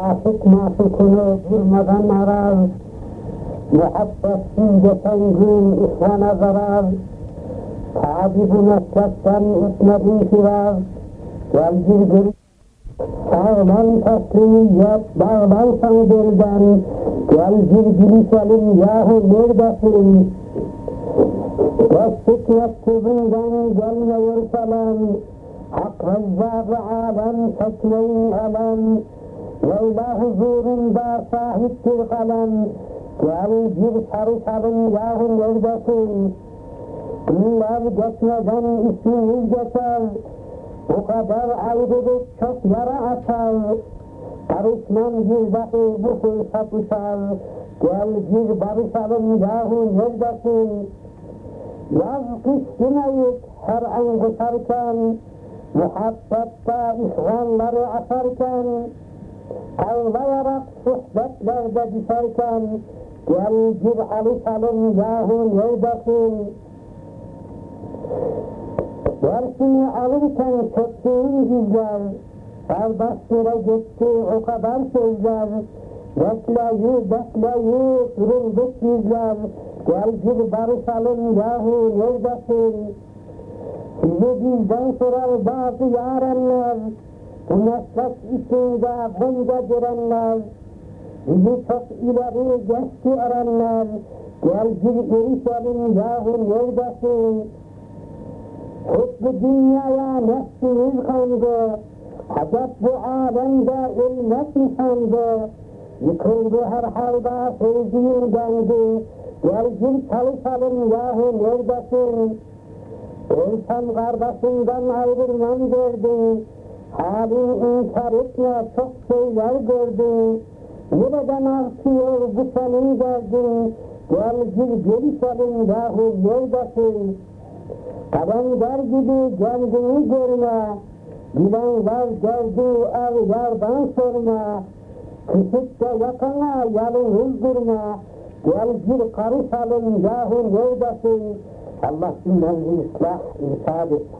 Aşık maşukunu durmadan arar, muhabbetsiz geçen gün ihvana zarar, tabi bu meslekten etmedin firar, gel bir gör Sağlam tasliyet bağlarsan belden, gel bir gülüşelim yahu neredesin? Geçtik mektubundan gelmiyor falan, Hak Rezzâk-ı Leyla huzurunda sahiptir kalem, Gel bir sarışalım yahu neredesin? Günler geçmeden isminiz geçer, Bu kadar ayrılık çok yara açar, Karışmam bir dahi bu fırsat uçar, Gel bir barışalım yahu neredesin? Yaz kış demeyip her an koşarken, Muhabbette ihvanları atarken, Ağlayarak sohbetlerde düşerken, Gel bir alışalım yahu neredesin? Dersini alırken çöktüğüm güzel, Kardeşlere gitti o kadar sözler, Bekleyi bekleyi durulduk bizler, Gel bir barışalım yahu neredesin? Sizi bizden sorar bazı yarenler, Meslek içinde bunca direnler, Bizi çok ileri geçti erenler, Gel bir görüşelim yahu? Hep bu dünyaya nefsimiz kandı, Acep bu alemde ölmek mi sandı? Yıkıldı her halde sevdiğim dendi, Gel bir çalışalım yahu neredesin? İnsan kardeşinden ayrılmam derdi, Halin inkar etme çok şeyler gördü, Nereden artıyor bu senin derdin, Gel bir görüşelim yahu neredesin? Kalender gibi kendini görme, Bilen var derdi ev yardan sorma, Küçük de yakana yalnız durma, Gel bir karışalım yahu neredesin? Allah cümlemizi ıslah, irşad et.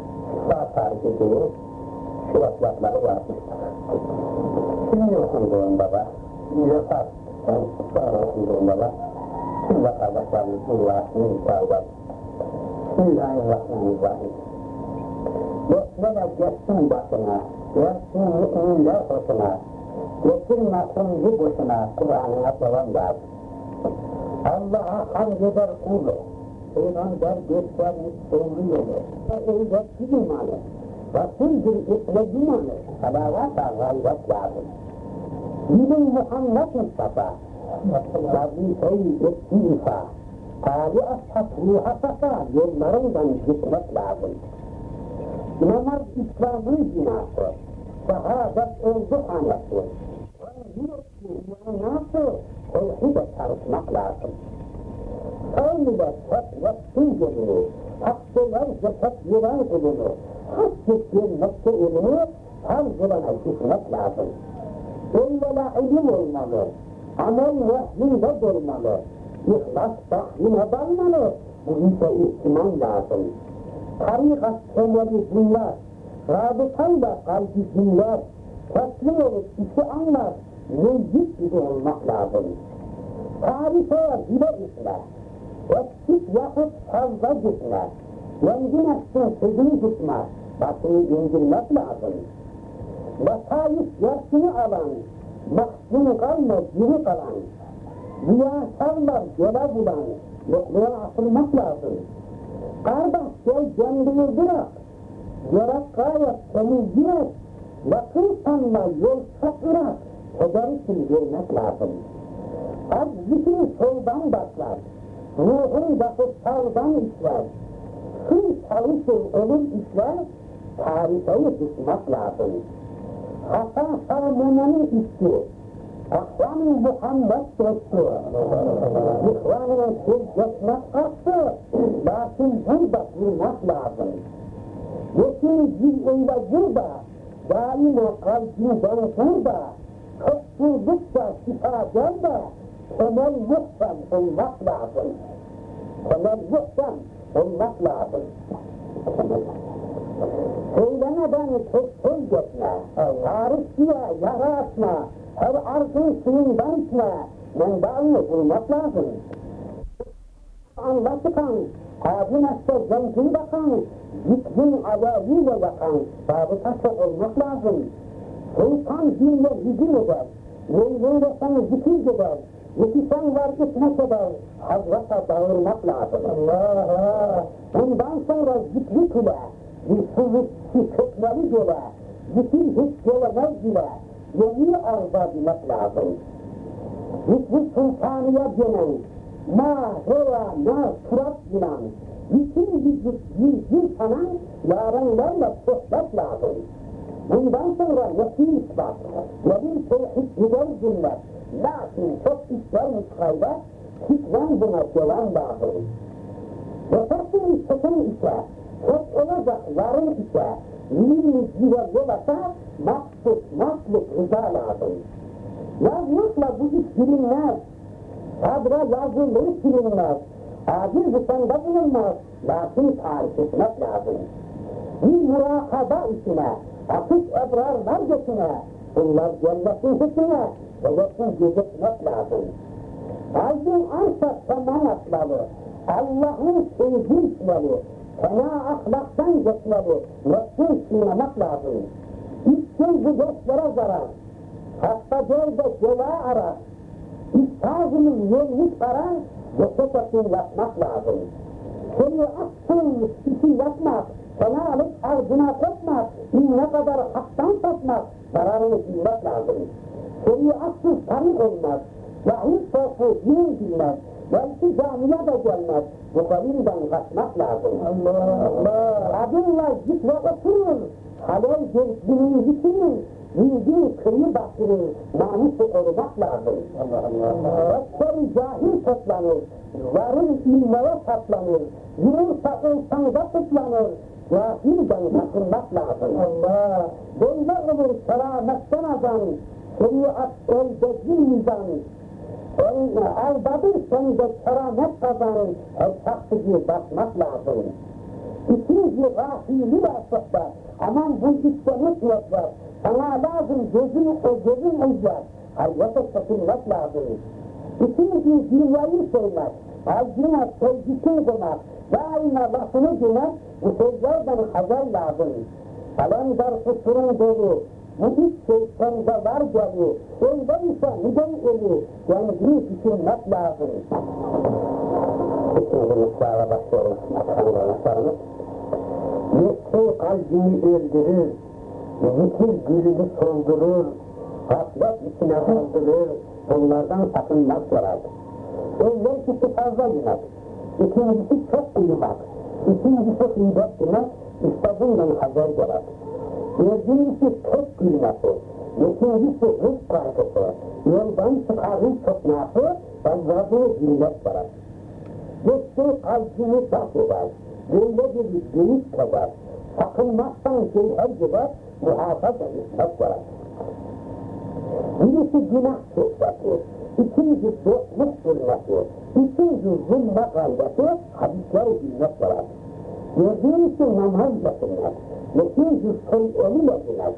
sağ tarif ediyor, şu vasyatları yapmışlar. Şimdi okunduğum baba, vefat sonra okunduğum baba, şimdi kardeşlerimiz duasını inşallah. Bismillahirrahmanirrahim. Besmele geçsin başına, geçsin müminler hoşuna, getirmesin bu boşuna? Kur'an'ına devam lazım. Allah'a hamd eder kulu, Peygamber göstermiş doğru yolu, eğletti imanı, Resul'dür itle imanı, salavata gayret lazım. Bilin Muhammed Mustafa, vazifeyi etti ifa, Ali ashab ruha safa yollarından gitmek lazım. Namaz İslam'ın binası, şehadet oldu hanesi. Manası tevhide çalışmak lazım. Kavmide hep yapsın yolunu, hakkılar zekat veren kulunu, hassettiğin nokta ilmi farz olana gitmek lazım. Evvela ilim olmalı, amel vahyinde durmalı, İhlas tahmine dalmalı, bu ise ihtimam lazım. Tarikat temeli bunlar, rabıtayla kalbi dinler, teslim olup işi anlar, mevcut gibi olmak lazım. Tarife bile işle, eksik yahut fazla gitme, zengin etsin sözünü tutma, başını indirmek lazım. Vasayip yaşını alan, mahzun kalma geri kalan, Rüyasarlar yola bulan, yokluğa asılmak lazım. Kardeş gel kendini bırak, yarak gayet temiz girer, yakın sanma yol çok ırak, heder için vermek lazım. Az zikri soldan başlar, ruhun bakıp sağdan işler, Kıl çalışır olur işler, tarifeyi tutmak lazım. Hasan Salmona'nın üstü, Muhammed dostu. İhvanının söz geçmek kalktı. Lakin burada durmak lazım. Yetin bir öyle burada. Daima kalbinden burada. Çok durdukça şifa gelme. Temel muhtem olmak lazım. Temel muhtem olmak lazım. Söylemeden çok söz etme. Tarih diye yara atma. Her arzun suyundan içme. Menbaını bulmak lazım. Anlatıkan, abin hasta zencini bakan, zikrin ayağıyla yakan, sabıkası olmak lazım. Şeytan dinle hücum eder. Leyleylesen zikir eder. Yetişen var gitmek eder. Hazrata bağırmak lazım. Allah! Bundan sonra zikri kule. Sızık çökmeli göle. Zikir hiç gelemez bile. Yeni arza bilmek lazım. Zikri sultaniye gelen. Ma, hera, na, surat bilen. Bütün yüzgün sanan yarenlerle sohbet lazım. Bundan sonra nefi ispat, nevi tevhid gider cümlet. Lakin çok işler mutkayda, fikren buna gelen lazım. Yetersin sakın ise, çok olacak varın ise, yirmi güve yolasa, maksut, masluk rıza lazım. Yazmakla bu iş bilinmez. Sadra yazılır silinmez. Acil zıkkanda bulunmaz. Lakin tarif etmek lazım. Bir murakaba içine, hafif ebrarlar götüne, bunlar cennetin hükmüne, devletin gözetmek lazım. Kalbin arsa saman atmalı, Allah'ın sevgi içmeli, fena ahlaktan geçmeli, nefsin çiğnemek lazım. İçkin bu dostlara zarar, hasta gölde ceva arar, İstazının yerini sarar, ceset yapmak lazım. Seni aksın işi yapmak, sana alıp ardına kopmak, ne kadar haktan satmak, zararını bilmek lazım. Seni aksın tanık olmaz, cahil sofu din bilmez, belki camiye de gelmez, bu kavimden kaçmak lazım. Allah Allah! Adınla zikre oturur, halel gençliğini bitirir, bildiği kıyı bastırır, namusu korumak lazım. Allah Allah! Doktor cahil toplanır, varın ilmeye saplanır, yürürse insanda tutlanır, cahilden sakınmak lazım. Allah! Böyle olur selametten azan, şeriat elde mizan, Aldadıysan da keramet kazan, el taksici basmak lazım. İkinci rahili var sohbet, aman bu işte mutluluk var, sana lazım gözün, o gözün uyacak, hayyata çekilmek lazım. İkinci dünyayı sevmek, acına sevgisini bulmak, daima lafını dinler, bu sözlerden haber lazım. Alemdar kusurun dolu, üç şeytanda var geliyor, öyleyse neden ölü, kendini düşünmek lazım. İkinci mısrağına başlıyoruz, Allah'ın Yoksul kalbini öldürür, zikir gülünü soldurur, gaflet içine kaldırır, bunlardan sakınmak lazım. Evvelkisi fazla yemek, ikincisi çok uyumak, ikincisi hıybet demek, işte bundan haber gelir. Birincisi çok gülmesi, ikincisi rızk kaygısı, yoldan çıkarın çıkması, fazladığı gülmek gelir. Yoksul kalbini daf eder, böyle bir geyik kadar, sakınmazsan şeyher gibi muhafaza etmek var. Birisi günah sohbeti, ikinci dostluk sürmesi, üçüncü zulme gayreti, hadisler bilmek var. Dördüncüsü namaz yapılmak, beşinci sol eliyle bilmek,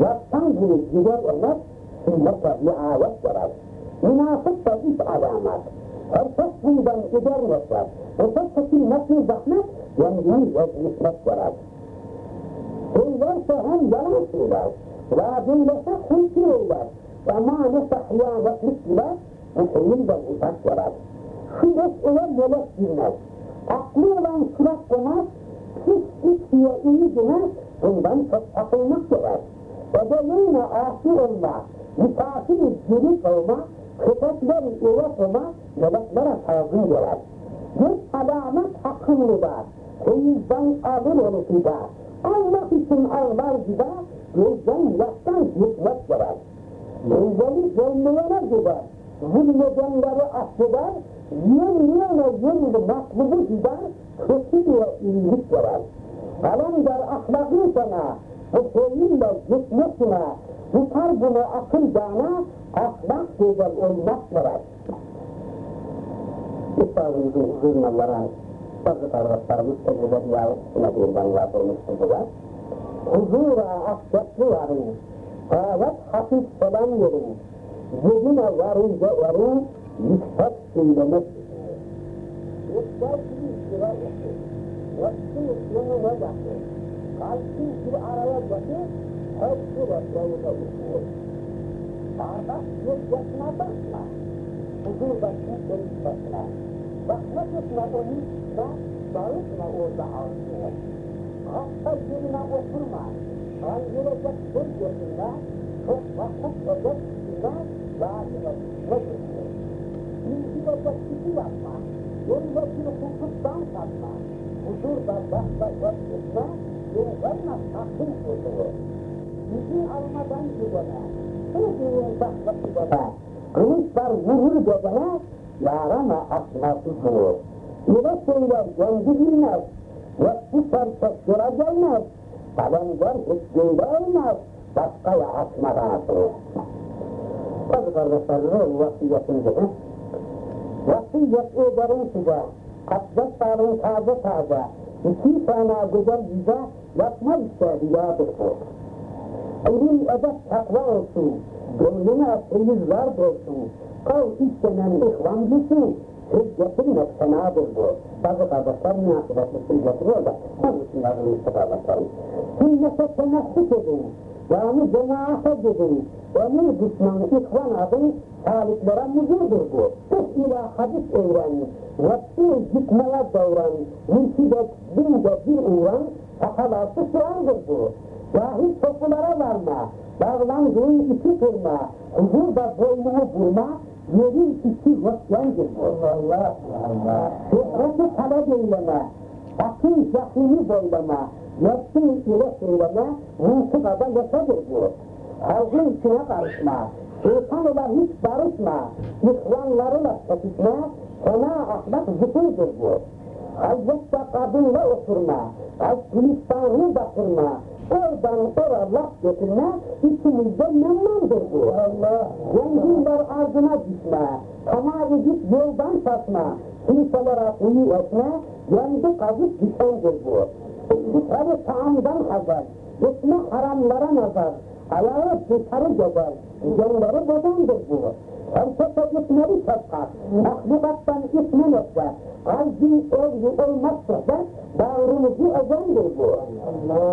yattan bunu gider olmak, sünnete bir ayet var. Münafık da üç alamet, herkes bundan gider olmak, öteki nasıl zahmet, kendini vazgeçmek var. Söylerse hem yalan söyler, vaadillese hırsız eyler, emanete hıyanetlik bile muhyinden uzak var. Şu mesele melek bilmez, aklı olan surat olmaz, pis içiye iyi bundan çok takılmak gelir. Edeline asi olma, misafir-i cirit olma, köpekleri üret olma, gelir. Bir alamet akıllıda, teyizden alır onu da, Allah için ağlar gibi, gözden yaştan gitmek gelir. Evveli gelmeyene gider. Zulmedenleri affeder, yemeyene yemli maklubu gider, kötü diye iyilik verer. Alem der ahlakı sana, bu seninle gitmesine, tutar bunu akıl cana, ahlak güzel olmak verer. İstazımızın huzuruna varan bazı kardeşlerimiz tecrübe riyayetine bir banlar olmuştur huzura affetli varın, evet hafif selam verin, yerine varınca varın, yüksek söylemek. Yüksek bir sıra yapın, yoksul yanına yapın, kalsın bir araya yapın, hepsi reklamda usul. Kardeş yok yaşına bakma, huzur başına dönüş başına. Bakma tutma onu, bağırma orada ağzını. hasta yerine oturma. Ayrılacak söz yolunda çok vakit olacak size lazım olacak götür. İlgilecek kişi yapma. Yolundakini hukuktan satma. Huzurda başka söz etme, yollarına sakın huzuru. Bizi almadan gidene, sözünün başka gidene, kılıçlar vurur bedene, yarama asma huzuru. Yine söyler, kendi bilmez, Vakti sarsaksıra gelmez. Kalender hükmünde olmaz. Başkaya atmadan atılır. Tabi kardeşlerim vasiyetinde vasiyet ederim size. Abdest alın taze taze. İki tane güzel bize yapma istediyadır bu. İlim edep takva olsun. Gönlüne temizler olsun. Kal istenen ihvancısı söz getirmek fenadır bu. Bazı kardeşler münasebetli söz getiriyor da onun edin. Yani cemaate gidin. Onun düşmanı ikvan adın saliklere muzudur bu. Tık ila hadis öğren. Nefsi gitmeye davran. Mülküde binde bir uğran. Sakalası Kur'an'dır bu. Cahil topulara varma. Bağlandığın iki kırma. Huzurda boynunu vurma yerin içi vasyandır bu. Allah Allah. Şöhreti talep eyleme, akıl cahili boylama, nefsin ile söyleme, mıntıkada lesedir bu. Halkın içine karışma, şeytanla hiç barışma, ihvanlarıyla çekişme, fena ahlak zıkıdır bu. Halbuki kadınla oturma, az gülistanını batırma, oradan oraya laf getirme, içimizde memnundur bu. Allah! Zenginler ardına düşme, tamam edip yoldan satma, kimselere uyu etme, kendi kazıp düşendir bu. Dışarı taamdan hazır, etme haramlara nazar, ayağı dışarı gezer, genleri bozandır bu. Herkese ismeri çatlar, mahlukattan ismen etler, kalbin evli olmaz sohbet, bağrımızı ezendir bu.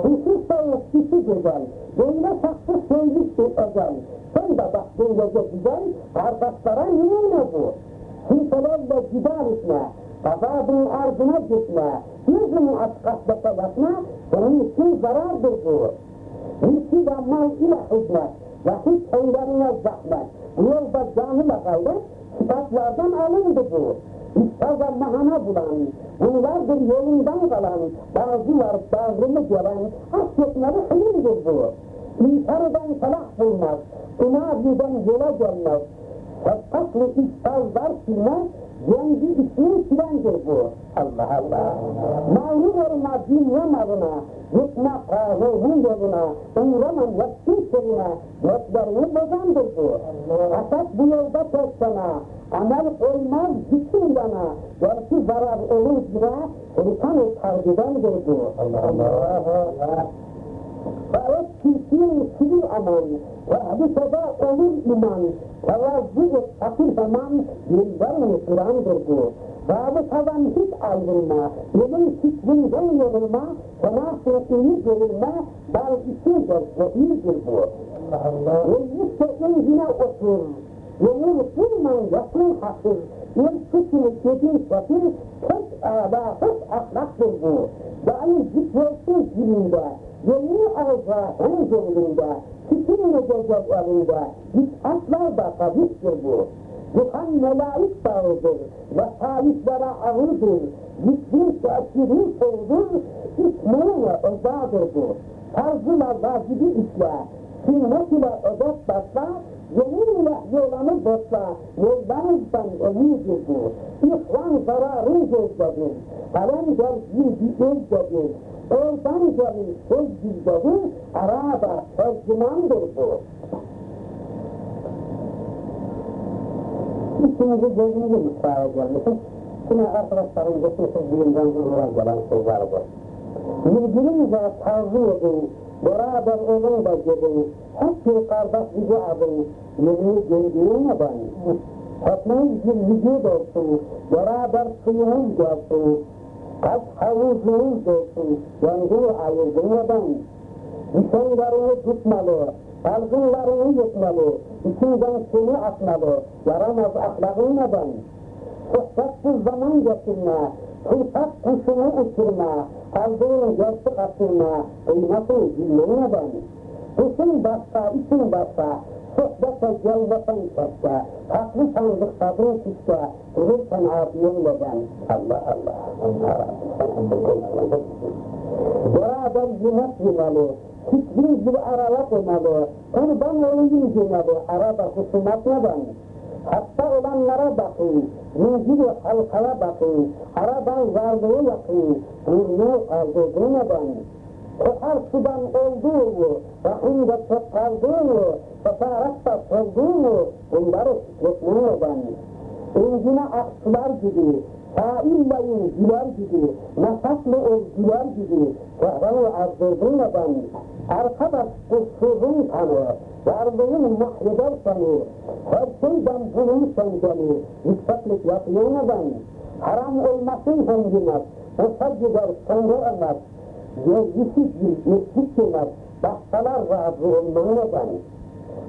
Kişi soğuk, kişi güzel, böyle saksı söyleştir özel. Sen de bak böylece güzel, kardeşlere numune bu. Kimselerle cidal etme, gazabın ardına gitme, gözünü aç kahvete yapma, senin için zarardır bu. Mülkü ve mal ile hizmet, vakit eylerine zahmet, yolda canıyla gayret, kitaplardan alındı bu. İstaza mahana bulan, bunlardır yolundan kalan, bazılar bağrını gelen, hasretleri hilimdir bu. İnkardan salah bulmaz, inadiden yola gelmez, Şefkatli istazlar silmez, kendi ismini silendir bu. Allah Allah. Mağrur olma dünya malına, yutma kahvehun yoluna, uğrama nefsin sırrına, neflerini bozandır bu. Asas bu yolda tersana, amel olmaz bütün yana, belki zarar olur bile, kalbidendir bu. Allah Allah. Fakat kişinin sivil aman, ve hadisede olur iman, tevazzı et fakir zaman, yıldan Kur'an'dır bu. Rabıtadan hiç ayrılma, yolun fikrinden yorulma, fena iyi görülme, bal içindir ve iyidir bu. Allah Allah. Öyleyse engine otur, yolun bulman yakın hasır, bir kısmı dediğin fakir, tek âlâ, tek ahlaktır bu. Daim zikretsin dilinde, yeni gönlünde, fikir edecek elinde, bid'atlar da kabittir bu. Yuhan melaik dağıdır, ve salislere ağırdır, zikrin tesiri soldur, ismiyle özadır bu. Tarzıyla vazibi işle, sünnet ile ödet başla, yeni olanı botla, meydanızdan eminizdi. İhvan zararı gözledir. Kalem gel bir gözledir. Oradan gelin söz bizdedir, arada tercümandır bu. İçinizi gözünüzü mutfağa gelmişsiniz. Yine arkadaşlarım geçmişiz bilimden zuhura gelen sözler bu. Birbirinize tavsiye edin, beraber olun da gidin. Hep bir kardeş bizi adın, yemeği göndermeden. Hepimiz bir vücut olsun, beraber suyumuz gelsin. Kaç havuzumuz olsun, yangını ayırdırmadan. Düşenlerini tutmalı, salgınlarını yutmalı, içinden seni atmalı, yaramaz ahlakınmadan. Sohbetsiz zaman geçirme, fırsat kuşunu uçurma, aldığın gerçek atırma, kıymatını bilmemeden. Kuşun başka, için başka, sohbete gelmesen keşke, tatlı sandık tadın kişke, durursan afiyetleden. Allah Allah, Allah. Beraber yemek yemeli, hiçbir gibi araya koymalı, kurban olayım demeli, arada husumat neden? Hasta olanlara bakın, zinciri halkaya bakın, aradan varlığı yakın, burnu aldırdırmadan. Kokar sudan olduğu mu, rahimde çok kaldığı mu, sefaretle solduğu bunları şükretmeyeden. İncine aksular gibi, Saillayın güler gibi, nefaslı ol güler gibi, sehranı arzırdırmadan, arkadaş kusurum tanı, varlığın mahreder seni, her şeyden bulursan beni, yükseklik yapıyormadan, haram olmasın hengimez, olsa gider sonra olmaz, yeryüzü bir mescid kenar, başkalar razı olmamadan,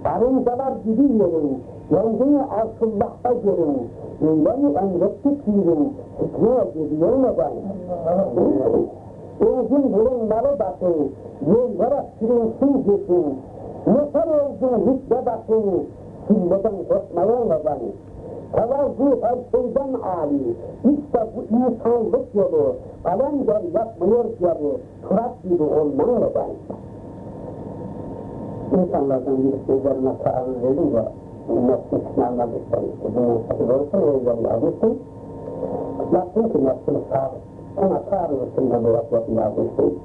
karıncalar gibi yerin, yangını arsullahta görün, öyle emretti pirin, hükmüne gidiyormadan, Uzun bulunmalı bakın, yollara sürünsün geçin, Yeter oldun hükme bakın, silleden korkmayanmadan. Tevazu her şeyden âli, işte bu insanlık yolu, kalender yapmıyor yolu, Turat gibi olmamadan. İnsanlardan birisi üzerine taarruz edin de, nefsin sınavına düşseniz, bunun sakın olsun, o yolunu almışsın. Baktın ki nefsin sağ, ona taarruz etsin de bu vakfasını almışsın.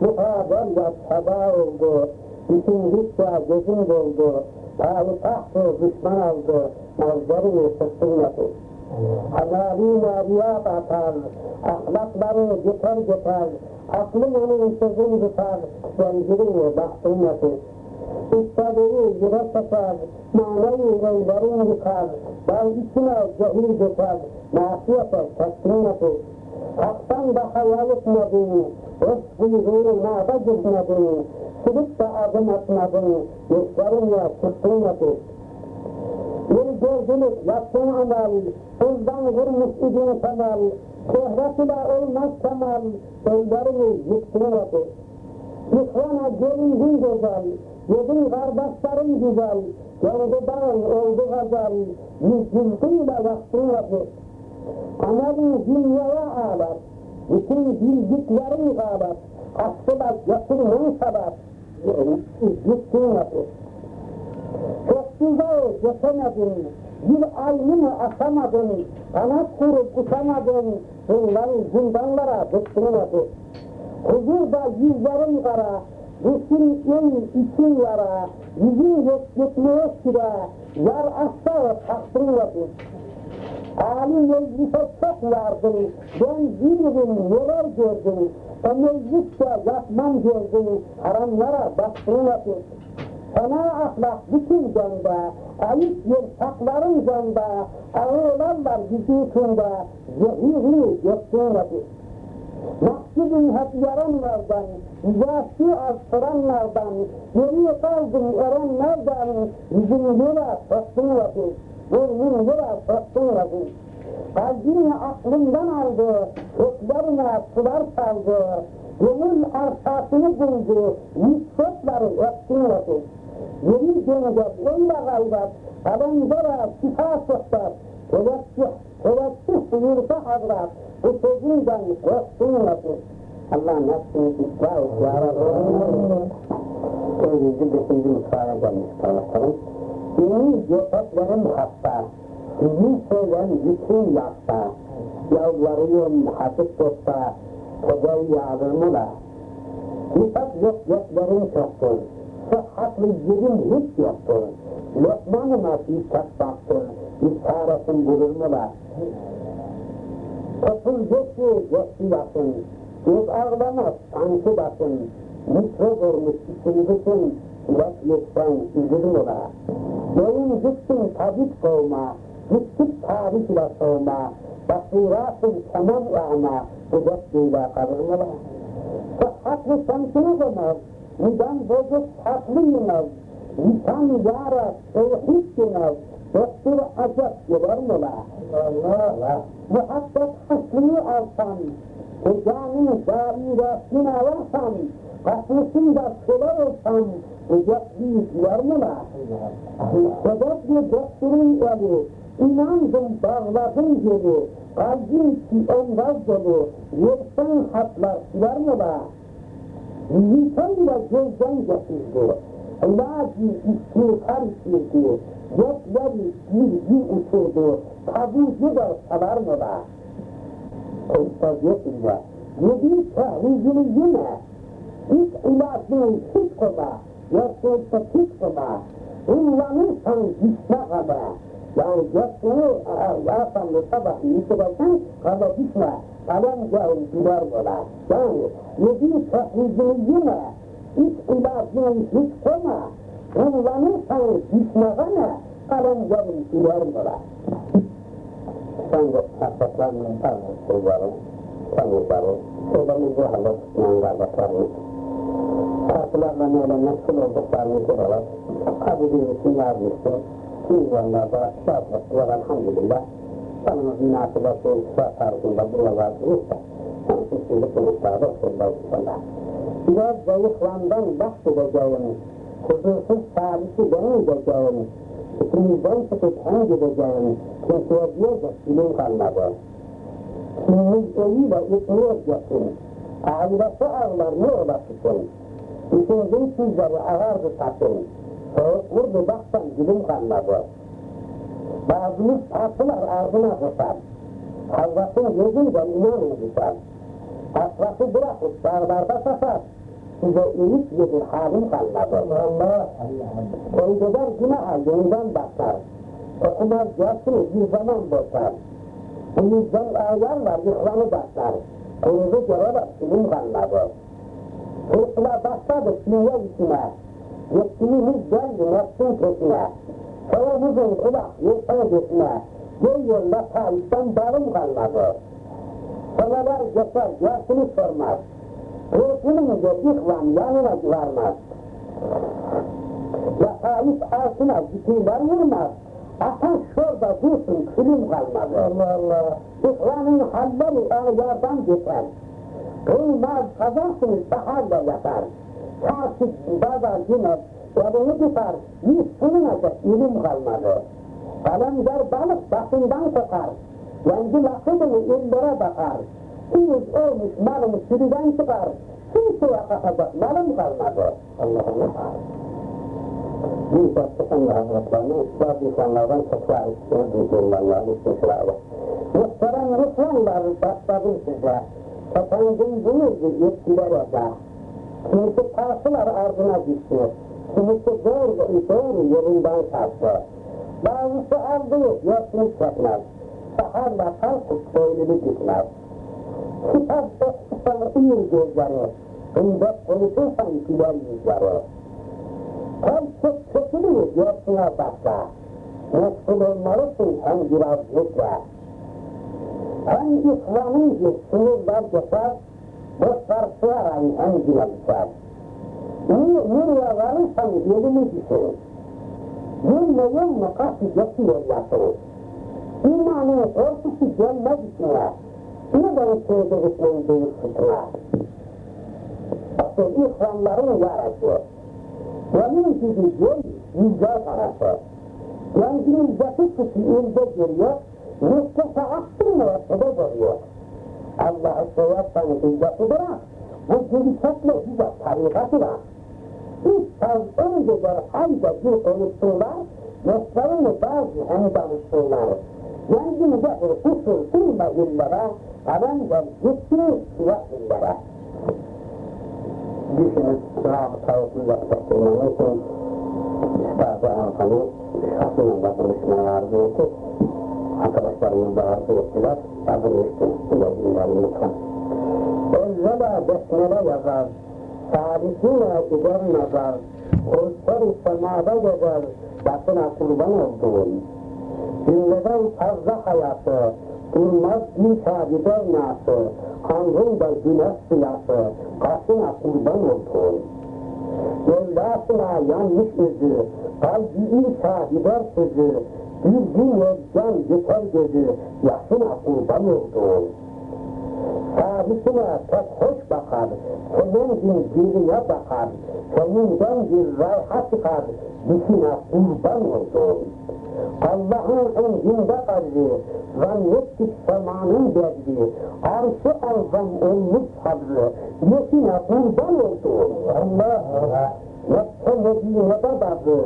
Muhaber ya sabah oldu, bütün hüsya gözüm doldu, Ağlı tahtı düşman aldı, nazlarını sırtırmadı. Amali mariyat atar, ahlakları yeter yeter, aklım onun sözünü tutar, zincirini baktırmadı. İstediği yere satar, manayı reylerin yıkar, dal içine zehir döker, masiyete teslimeti. Hak'tan da hayal etmedin, öz buyruğuna da gitmedin, Silip de adım atmadın, yüzlerinle kurtulmadın. Bir gözlülük yaptın amel, sızdan vurmuş idin temel, şöhretiyle olmaz temel, ellerini yıktırmadı. İhvana gelindin güzel, yedin kardeşlerin güzel, geldi dağın oldu gazel, yüzsüzlüğüyle yaktırmadı. Amelin dünyaya ağlar, bütün bildiklerin ağlar, aslında yatırımın sabah, yıktırmadı. Çok güzel geçemedin, bir alnını asamadın, kanat kurup uçamadın, bunları zindanlara bıktırmadı. Huzurda yüzlerin kara, En için yara, yüzün yok gitmeye süre, yar asla taktırmadı. Ali meclise çok vardım, ben bilirim neler gördüm, o mecliste yatmam gördüm, haramlara bastırmadım. Sana ahlak bütün canda, ayıp yırtakların canda, ağırlarlar vücutunda, zehiri göktürmedi. Maksudun hep yaranlardan, yüzası astıranlardan, geriye kaldım erenlerden, yüzün lira sosturmadı, burnun lira sosturmadı. Kalbini aklımdan aldı, köklerine sular saldı, gönül arsasını buldu, yüksekleri öptürmedi. Yeni cennet, öyle gayret, adamlara şifa sohbet, teveccüh, teveccüh buyursa hazret, bu sözünden korkturmasın. Allah ıslah et ya Rabbi. Öyleydi beşinci mutfağa gelmiş kardeşlerim. Senin cesetlerin hasta, sizi söylen zikrin yapsa, yalvarıyorum hafif tutsa, tedavi yağdırmına. Nifak yok yokların çoktur, sıhhatlı yerin hiç yoktur. Lokman-ı nasip tatmaktır, işaretin mu la? Topul geçti, geçti basın, göz ağlamaz, sanki basın, mikrop olmuş için bütün, Bırak yoksan üzülür ola. Boyun gitsin tabip kovma, gittik tarih ile soğuma, basiratın tamam ama, bu desteğiyle kalır mı la? Sıhhatlı şansını koymaz, nidam bozuk tatlı yemez, lisan yara tevhid yemez, doktor acep gelir mi la? Allah Allah! Muhabbet hasını alsan, Hocanın dairasını alarsan, kapısında solar olsan, Ocak büyük var mı la? Sebep bir doktorun eli, inandım bağladım geri, kalbim ki ondan dolu, yoksan hatlar var mı la? Lisanla gözden getirdi, ilacı istiğfar istirdi, yetleri bilgi uçurdu, tabucu da salar mı la? Oysa yetince, yedi tahlizini yine, hiç ilacını hiç kola, yoksa hiç kola, kullanırsan düşme kadar. Yani gökyüzü yasanlı sabah yıkılırsan kada düşme, kalem gel gider bola. Yani yedi tahlizini yine, hiç ilacını hiç kola, kullanırsan düşme kadar, Paranggang ilang ora. Sanggok apasan ng tango sa ibaro. Tango baro. Ibang ibo halos ng labasan. Kapilangan niya ng nasunod sa tango ko abu Abi din sinabi ko. Siwan na ba sabat walhamdulillah. Tango nasibat ko sa tarong babuwa rupa. Tango sila ko sa tarong babuwa pala. Khususnya saat itu baru. Çıkıp hem gideceğim, kimseye diyecek ilim kalmadı. Kimimiz eliyle itmeyeceksin. Ailesi ağlar ne olasısın? İkinci sizleri ağardı satın. Soğuk vurdu baksan dilim kalmadı. Bazımız tartılar ardına kısar. Hazretin gözünden inanın düşer. Asrafı bırakıp dağlarda satar. Size iyilik yedir halim kalmadı. Allah Allah. Koydular günaha yeniden bakar. Okumaz yaşını bir zaman bozar. Bu yüzden ayarlar yıklanı başlar. Kurudu görerek ilim kalmadı. Hırkla başladı dünya içine. Yetkimiz geldi nefsin peşine. Kavamızın kulak yırtana geçine. Bir yolla tarihten bağım kalmadı. Seneler geçer yaşını sormaz. Kurtulunca ihvan yanına varmaz. Lataif altına zikirler vurmaz. Atan şurada dursun külüm kalmaz. Allah Allah. İhvanın halleri ağlardan geçer. Kılmaz kazarsınız baharla yatar. Çarşı bazar güne yolunu tutar. Yüz sunulacak ilim kalmadı. Kalender balık basından kokar. Yancı lafını illere bakar. Yüz olmuş malım sürüden çıkar. Kimseye kakacak malım kalmadı. Allah'ım. Bir başkasının hazretlerine bazı insanlardan çok var istediği durumlarla istisrarı. Muhterem Müslümanlar başladım size. Kapancın buyurdu yetkiler oda. Kimisi parçalar ardına düştü. Kimisi doğru, doğru yolundan kalktı. Bazısı aldı yoksuluk çekmez. Saharla kalkıp köylülü gitmez. Kitap okusanı uyur gözleri. Bunda konuşursan güler yüzleri. Hem çok kötülüğü yoksuna bakla. Mesul olmalısın hem biraz yükle. Hem İslam'ınca sınırlar geçer, dostlar sığarayın hem güne düşer. Nereye varırsan yolunu düşün. Yolma yolma kapı geçiyor yasın. İmanın ortası gelmez içine. Neden sığdı gitmeyi fıtına? Asıl İslamların yarası. Onun gibi yol yüce tarafı. Kendinin basit kuşu ilde görüyor, Mustafa aklına sebep oluyor. Allah'ı seversen hüccatı bırak, bu gülüşekle hüccat tarikatı bırak. Üç saz önceden ayda bir konuşsunlar, Gösterir bazı hem danışırlar. Kendinde hususun da illere, arandan gitti silah illere. Düşünün, sıra-ı tavuklu yaptıklarının için Üstad-ı Hakan'ı şahsına konuşmaya arzu etti. Arkadaşlarımız da arzu ettiler. Sabır etsin, bu da dinlerim lütfen. Evvela besmele yazar, tarihine gider nazar, Kuşları semada gezer, başına kurban olduğum. Cümleden fazla hayatı, durmaz bir sahibe nası, kanrında güneş siyası, karşına kurban olduğum. Mevlasına yanlış yüzü, kalbi sahiber sözü, bir gün yerken yeter gözü, yaşına kurban olduğum. Sahisine pek hoş bakar, senin gün birine bakar, seninden bir rayha çıkar, dişine kurban olduğum. Allah'ın emrinde kalbi, zannettik semanın derdi, arşı azam olmuş sabrı, yetine kurban olduğum. Allah Allah! Mekke Medine'de bazı,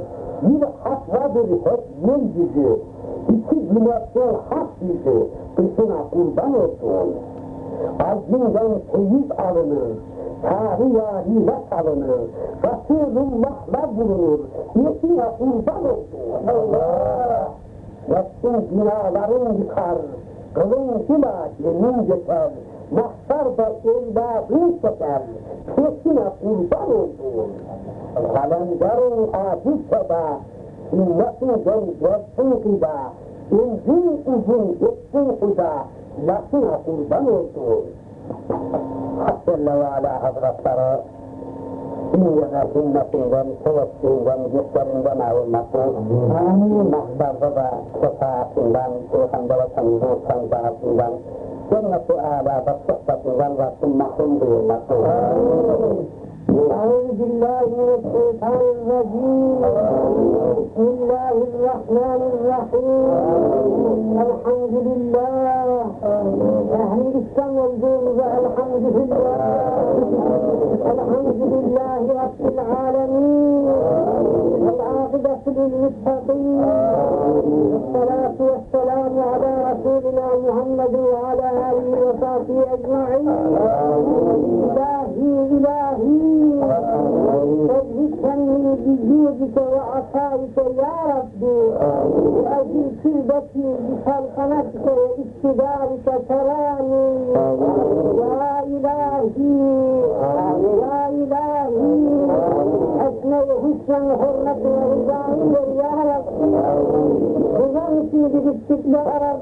bir hasradır hep yeryüzü, iki güneşten hak yüzü, dışına kurban olduğum. Azminden teyit alınır, tarih yâriyle alınır, Resulullah'la bulunur, yetine kurban olsun. Allah! Nefsin binaların yıkar, kılıncıyla yemin geçer, mahşarda evladın çeker, yetine kurban olsun. Kalendarın aciz seda, Ümmetin gelsin kıda, İncin uzun etsin kıda, Yaşına kurban جل وعلا أضربتر إننا كنا فيهم توسيهم جدا وما ونقول محبا بابا صفا فيهم توحا بابا صنبوحا بابا فيهم جنة آبا بصحبة وما ثم هم دون مقول أعوذ بالله من الشيطان الرجيم. بسم الله الرحمن الرحيم. الحمد لله. أهل الإسلام والجود الحمد لله. الحمد لله رب العالمين. والعاقبة للمتقين والصلاة والسلام على رسولنا محمد وعلى آله وصحبه أجمعين إلهي إلهي تجهزني بجودك وعطائك يا ربي وأجل كلبتي بسلطنتك واقتدارك تراني يا إلهي يا إلهي حسن وحسن حرمة İbrahim ve Rüyalar, Kuzan için gidip çıkma arar,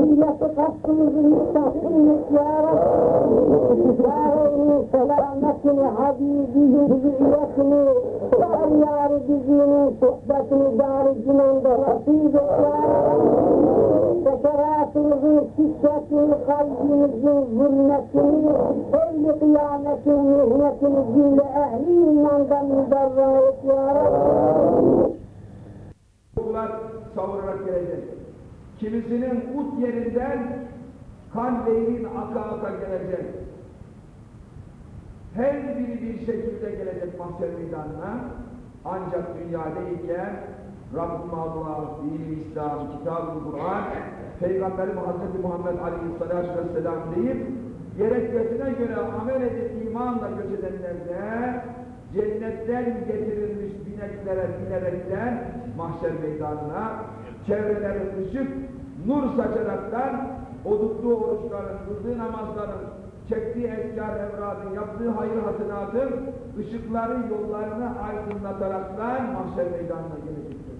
Milleti kastımızı müstahsınlık ya Rab, Yahu selameti habibi zürriyetini, Yar-yar dizini, sohbetini dar-ı cinanda nasip et ya Rab, Sekeratımızın şiddetini, kalbimizin zulmetini, selametin, mühnetini cümle ehlinden de mübarra et ya Rabbi. Bunlar savurarak gelecek. Kimisinin ut yerinden kan beynin aka aka gelecek. Her biri bir şekilde gelecek mahşer meydanına. Ancak dünyadayken Rabbim Allah, din İslam, Kitab-ı Kur'an, Peygamberi Hazreti Muhammed Aleyhisselatü Vesselam deyip gerekçesine göre amel edip imanla göç edenlerde cennetten getirilmiş bineklere binerekten mahşer meydanına çevreleri ışık, nur saçaraktan o tuttuğu oruçların, kıldığı namazların, çektiği eskar evradın, yaptığı hayır hasenatın ışıkları yollarını aydınlataraktan mahşer meydanına gelecektir.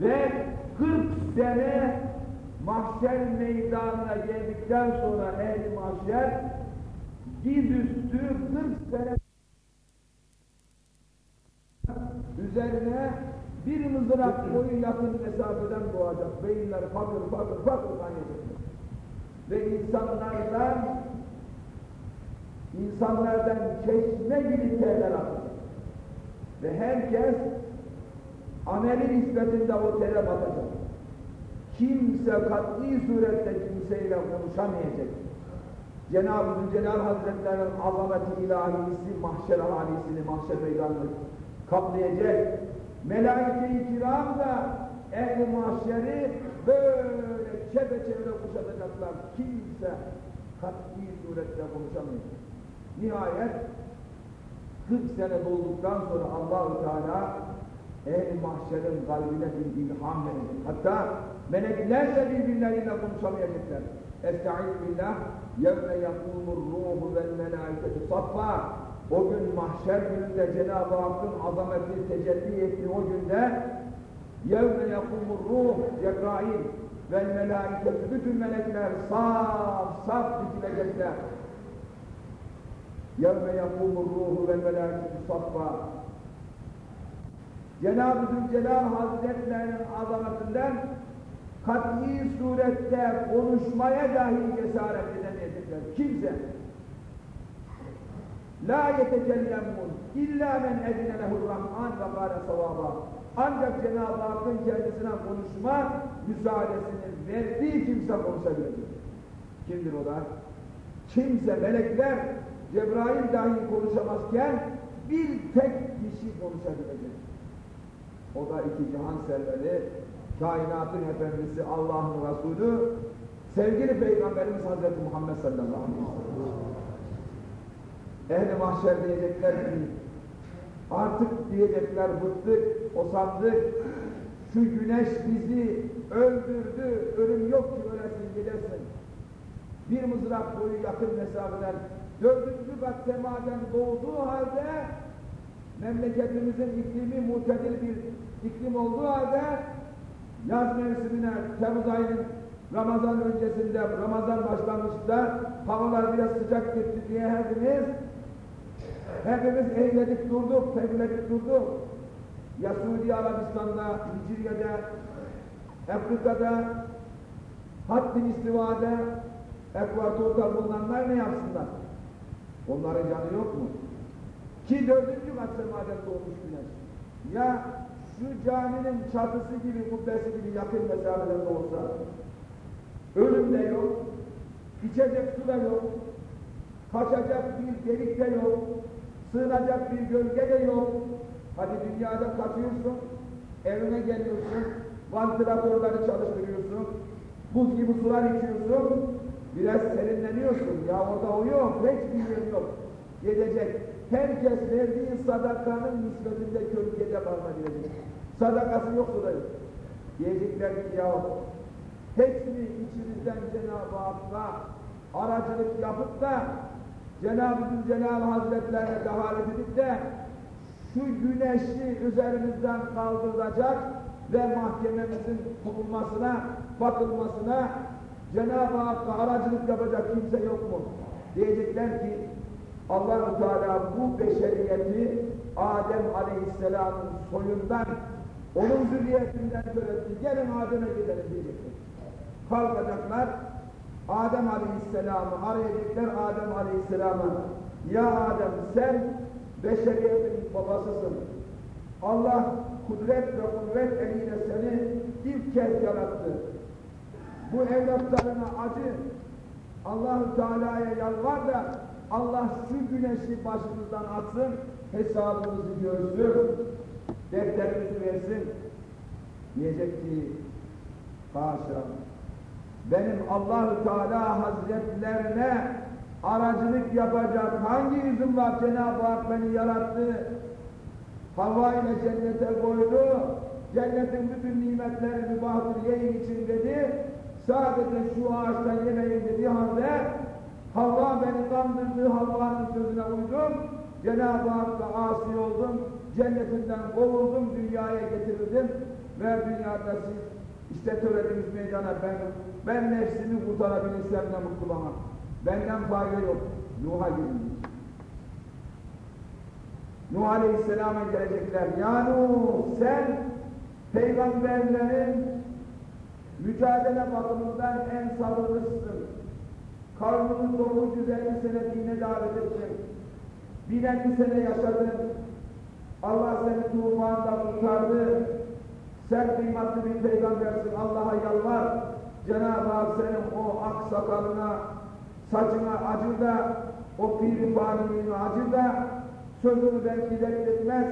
Ve 40 sene mahşer meydanına geldikten sonra ehli mahşer dizüstü 40 sene üzerine bir mızrak boyu yakın mesafeden doğacak. Beyinler fakir fakir fakir kaynayacak. Ve insanlardan insanlardan çeşme gibi terler akacak. Ve herkes ameli nispetinde o tere batacak. Kimse kat'i surette kimseyle konuşamayacak. Cenab-ı Zülcelal Hazretleri'nin azameti ilahisi mahşer ahalisini, mahşer meydanını kaplayacak. melaike-i kiram da ehl-i mahşeri böyle çepeçevre kuşatacaklar. Kimse kat'i surette konuşamıyor. Nihayet 40 sene dolduktan sonra Allahu Teala ehl mahşerin kalbine bir ilham verecek. Hatta Melekler de birbirleriyle konuşamayacaklar. Estaiz billah yevme yakumur ruhu vel melaiketi saffa o gün mahşer gününde Cenab-ı Hakk'ın azameti tecelli ettiği o günde yevme yakumur ruh Cebrail vel melaiketi bütün melekler saf saf dikilecekler. Yevme yakumur ruhu vel melaiketi saffa Cenab-ı Zülcelal Hazretlerinin azametinden kat'i surette konuşmaya dahi cesaret edemeyecekler. Kimse. La yetecellemun illa men edine lehur rahman ve gâle savâba. Ancak Cenab-ı Hakk'ın kendisine konuşma müsaadesini verdiği kimse konuşabilir. Kimdir o da? Kimse melekler Cebrail dahi konuşamazken bir tek kişi konuşabilecek. O da iki cihan serveri, kainatın efendisi Allah'ın Resulü, sevgili Peygamberimiz Hazreti Muhammed sallallahu aleyhi ve sellem. Ehli mahşer diyecekler ki, artık diyecekler bıktık, osandık, şu güneş bizi öldürdü, ölüm yok ki ölesin gidesin. Bir mızrak boyu yakın mesafeden dördüncü kat semaden doğduğu halde memleketimizin iklimi mutedil bir iklim olduğu halde yaz mevsimine Temmuz ayının Ramazan öncesinde, Ramazan başlangıçta havalar biraz sıcak gitti diye hepimiz hepimiz eğledik durduk, tebledik durduk. Ya Suudi Arabistan'da, Hicriye'de, Afrika'da, Hadd-i İstiva'da, Ekvator'da bulunanlar ne yapsınlar? Onların canı yok mu? Ki dördüncü kat semaden doğmuş güneş. Ya şu caminin çatısı gibi, kubbesi gibi yakın mesafeden olsa, ölüm de yok, içecek su da yok, kaçacak bir delik de yok, sığınacak bir gölge de yok. Hadi dünyada kaçıyorsun, evine geliyorsun, vantilatörleri çalıştırıyorsun, buz gibi sular içiyorsun, biraz serinleniyorsun. Ya orada o yok, hiçbir yer yok. Gidecek. Herkes verdiği sadakanın nispetinde kölgede barınabilecek. Sadakası yoksa da. Diyecekler ki ya hepsini içinizden Cenab-ı Hakk'a aracılık yapıp da Cenab-ı Zülcelal Hazretlerine dehalet edip de şu güneşi üzerimizden kaldıracak ve mahkememizin kurulmasına, bakılmasına Cenab-ı Hakk'a aracılık yapacak kimse yok mu? Diyecekler ki allah Teala bu beşeriyeti Adem Aleyhisselam'ın soyundan, onun zürriyetinden öğretti. Gelin Adem'e gidelim diyecekler. Kalkacaklar, Adem Aleyhisselam'ı arayacaklar Adem Aleyhisselam'a. Ya Adem sen beşeriyetin babasısın. Allah kudret ve kuvvet eliyle seni ilk kez yarattı. Bu evlatlarına acı. Allahu Teala'ya yalvar da Allah şu güneşi başımızdan atsın, hesabımızı görsün, defterimizi versin. Diyecek ki, haşa, benim Allahu Teala Hazretlerine aracılık yapacak hangi yüzüm var? Cenab-ı Hak beni yarattı, hava ile cennete koydu, cennetin bütün nimetleri mübahtır yiyin için dedi, sadece şu ağaçtan yemeyin dediği halde Havva beni kandırdı, Havva'nın sözüne uydum. Cenab-ı Hakk'a asi oldum. Cennetinden kovuldum, dünyaya getirildim. Ve dünyada siz işte törediniz meydana ben, ben nefsimi kurtarabilirsem ne mutlu bana. Benden fayda yok. Nuh'a gidin. Nuh Aleyhisselam'a gelecekler. Ya Nuh sen peygamberlerin mücadele bakımından en sabırlısın. Kavminin 950 sene dine davet ettin. 1050 sene yaşadın. Allah seni tufandan kurtardı. Sen kıymetli bir peygambersin. Allah'a yalvar. Cenab-ı Hak senin o ak sakalına, saçına acı da, o piri acı da, sözünü belki reddetmez.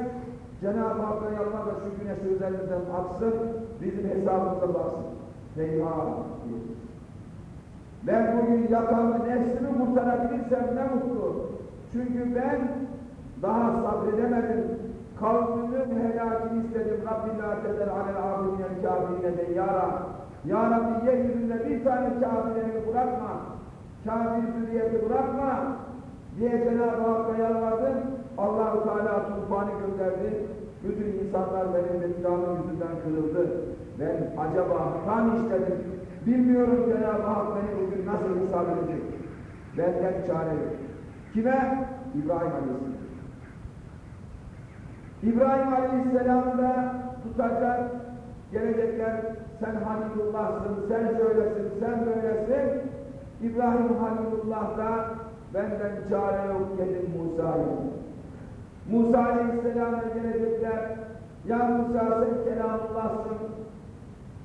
Cenab-ı Hakk'a yalvar da şu güneşi üzerimizden atsın, bizim hesabımıza baksın. Eyvah! Ben bugün yakamı nefsimi kurtarabilirsem ne mutlu. Çünkü ben daha sabredemedim. Kavmimin helakini istedim. Rabbi la tezer alel abidinen kâbirine de ya Rab. Ya Rabbi yeryüzünde bir tane kâbirlerini bırakma. Kâbir zürriyeti bırakma. Diye Cenab-ı Hakk'a yalvardım. Allah-u Teala tufanı gönderdi. Bütün insanlar benim vekilamın yüzünden kırıldı. Ben acaba hata mı işledim? Bilmiyorum Cenab-ı Hak beni bugün nasıl hesap edecek. Benden çare yok. Kime? İbrahim Aleyhisselam. İbrahim Aleyhisselam da tutacak, gelecekler sen Halilullah'sın, sen şöylesin, sen böylesin. İbrahim Halilullah da benden çare yok dedim Musa'ya. Musa Aleyhisselam'a gelecekler, ya Musa sen Kelamullah'sın,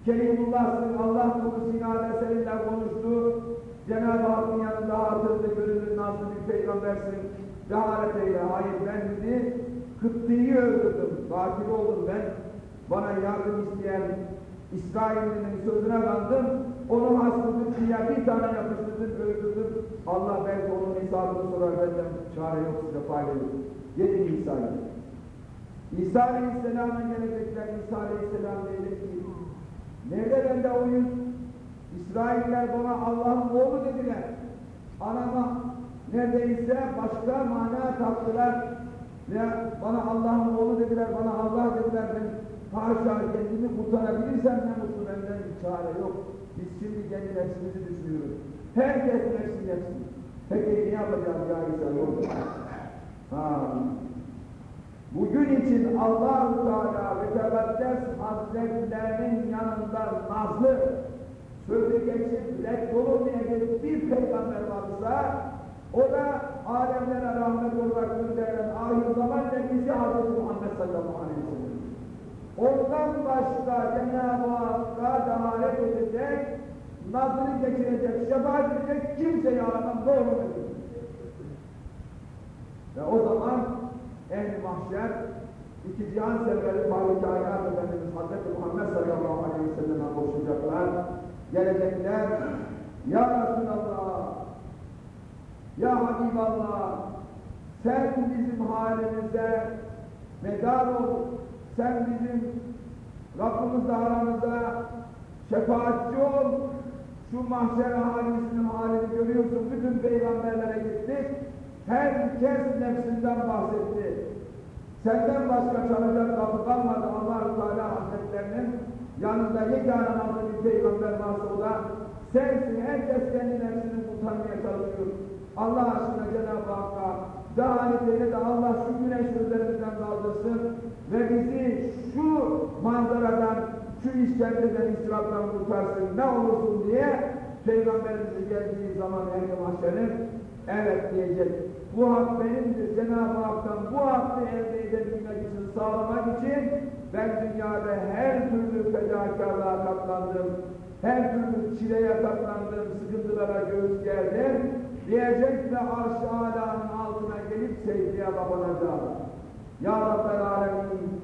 Kelimullah'sın, Allah Kulu Sina'da seninle konuştu. Cenab-ı Hakk'ın yanında hatırda görülür nazlı bir peygambersin. Dehalet eyle, hayır ben dedi, Kıpti'yi öldürdüm, katil oldum ben. Bana yardım isteyen İsrail'in sözüne kandım. Onun hastalığı diye bir tane yapıştırdım, öldürdüm. Allah belki onun hesabını sorar benden çare yok size fayda yok. Yedi İsa'yı. İsa Aleyhisselam'a gelecekler, İsa Aleyhisselam diyecek ki, nerede bende oyun? İsrailler bana Allah'ın oğlu dediler. Anama neredeyse başka mana taktılar. Ve bana Allah'ın oğlu dediler, bana Allah dediler. Ben haşa kendimi kurtarabilirsem ne mutlu benden bir çare yok. Biz şimdi kendi nefsimizi düşünüyoruz. Herkes nefsi nefsi. Peki ne yapacağız ya İsa? Ha. Bugün için Allah-u Teala ve Tebeddes Hazretlerinin yanında nazlı sözü geçip reddolunmayacak bir peygamber varsa o da alemlere rahmet olarak gönderilen ahir zaman nebisi Hazreti Muhammed sallallahu aleyhi ve sellem. Ondan başka Cenab-ı Hakk'a dehalet edecek, nazını geçirecek, şefaat edecek kimseyi aradan doğru. Ve o zaman ehl-i mahşer iki cihan seferi Fahri Kainat Efendimiz Hazreti Muhammed sallallahu aleyhi ve sellem'e koşacaklar. Gelecekler. Ya Resulallah Ya Habiballah sen bizim halimize medar ol. Sen bizim Rabbimizle aramızda şefaatçi ol. Şu mahşer ahalisinin halini görüyorsun. Bütün peygamberlere gittik. Herkes nefsinden bahsetti. Senden başka çalacak kapı kalmadı allah Teala Hazretlerinin yanında yegane namlı bir peygamber varsa o da sensin. Herkes kendi nefsini kurtarmaya çalışıyor. Allah aşkına Cenab-ı Hakk'a davetleri de Allah şu güneş üzerimizden kaldırsın ve bizi şu manzaradan, şu işkenceden, israftan kurtarsın ne olursun diye Peygamberimiz geldiği zaman ehl-i mahşerin evet diyecek. Bu hak benimdir. Cenab-ı Hak'tan bu hakkı elde edebilmek için, sağlamak için ben dünyada her türlü fedakarlığa katlandım. Her türlü çileye katlandım, sıkıntılara göğüs gerdim. Diyecek ve arş-ı alanın altına gelip secdeye kapanacağım. Ya Rabbel Alemin,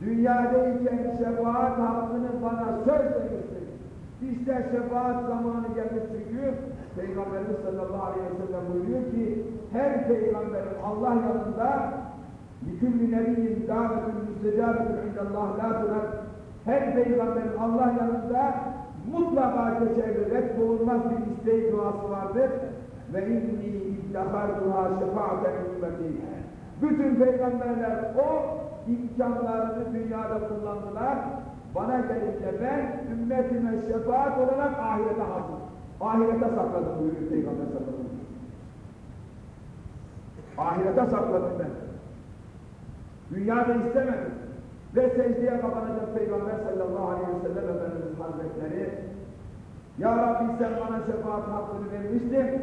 dünyadayken şefaat hakkını bana söz vermişsin. İşte şefaat zamanı geldi çünkü Peygamberimiz sallallahu aleyhi ve sellem buyuruyor ki her peygamberin Allah yanında Likülli nebiyyin davetün müstecabetün indallah la turat her peygamberin Allah yanında mutlaka geçerli reddolunmaz bir isteği duası vardır ve inni iddaharduha şefaaten ümmeti bütün peygamberler o imkanlarını dünyada kullandılar bana gelince ben ümmetime şefaat olarak ahirete hazır ahirete sakladım buyuruyor Peygamber sallallahu. Ahirete sakladım ben. Dünyada istemedim. Ve secdeye kapanacak Peygamber sallallahu aleyhi ve sellem Efendimiz Hazretleri Ya Rabbi sen bana şefaat hakkını vermiştin.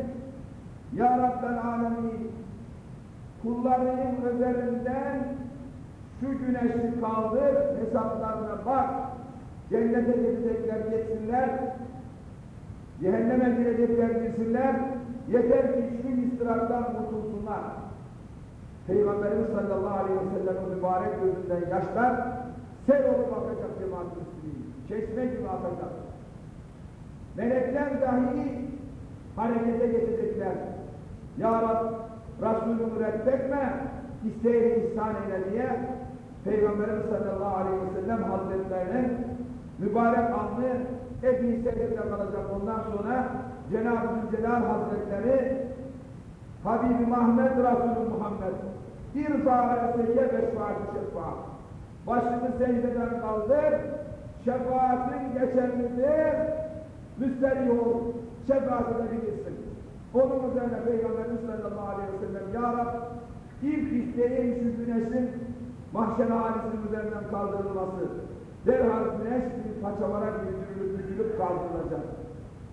Ya Rabbel Alemin kullarının üzerinden şu güneşi kaldır, hesaplarına bak. Cennete gidecekler, geçsinler. Cehenneme girecekler, girsinler. Yeter ki şu istiraktan kurtulsunlar. Peygamberimiz sallallahu aleyhi ve sellem'in mübarek gözünden yaşlar sel olup akacak cemaat-i müslümin. Çeşme gibi akacak. Melekler dahi harekete geçecekler. Ya Rab, Resulü reddetme, isteğini ihsan eyle diye Peygamberimiz sallallahu aleyhi ve sellem hazretlerinin mübarek anlı epey seyirde kalacak. Ondan sonra Cenab-ı Celal Hazretleri Habibi Muhammed Resulü Muhammed bir zâreteye beşvaat-ı şefaat. Başını secdeden kaldır, şefaatin geçerlidir, müsterih ol, şefaatine bilirsin. Onun üzerine Peygamberimiz sallallahu aleyhi ve sellem Ya Rab, ilk isteğim şu güneşin mahşer halisinin üzerinden kaldırılması. Derhal güneş bir paçavara gibi dürülüp kaldırılacak.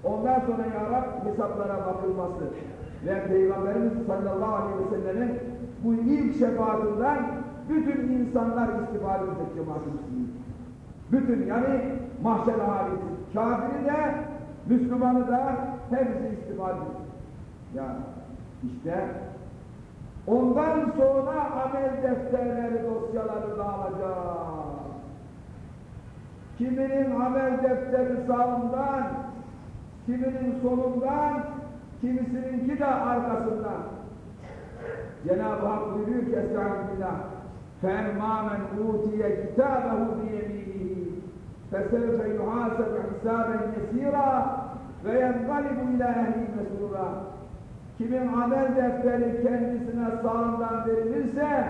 Ondan sonra Ya Rab hesaplara bakılması. Ve Peygamberimiz sallallahu aleyhi ve sellemin bu ilk şefaatinden bütün insanlar istifade edecek cemaat-i Bütün yani mahşer halisi. Kafiri de, Müslümanı da hepsi istifade edecek. Ya işte ondan sonra amel defterleri, dosyaları dağılacak. Kiminin amel defteri sağından, kiminin solundan, kimisininki de arkasından. Cenab-ı Hak buyuruyor ki Estağfirullah فَاَمَّا مَنْ اُوْتِيَ كِتَابَهُ بِيَمِينِهِ فَسَوْفَ يُحَاسَبُ حِسَابًا يَسِيرًا وَيَنْقَلِبُ اِلَى اَهْلِ مَسْرُورًا Kimin amel defteri kendisine sağından verilirse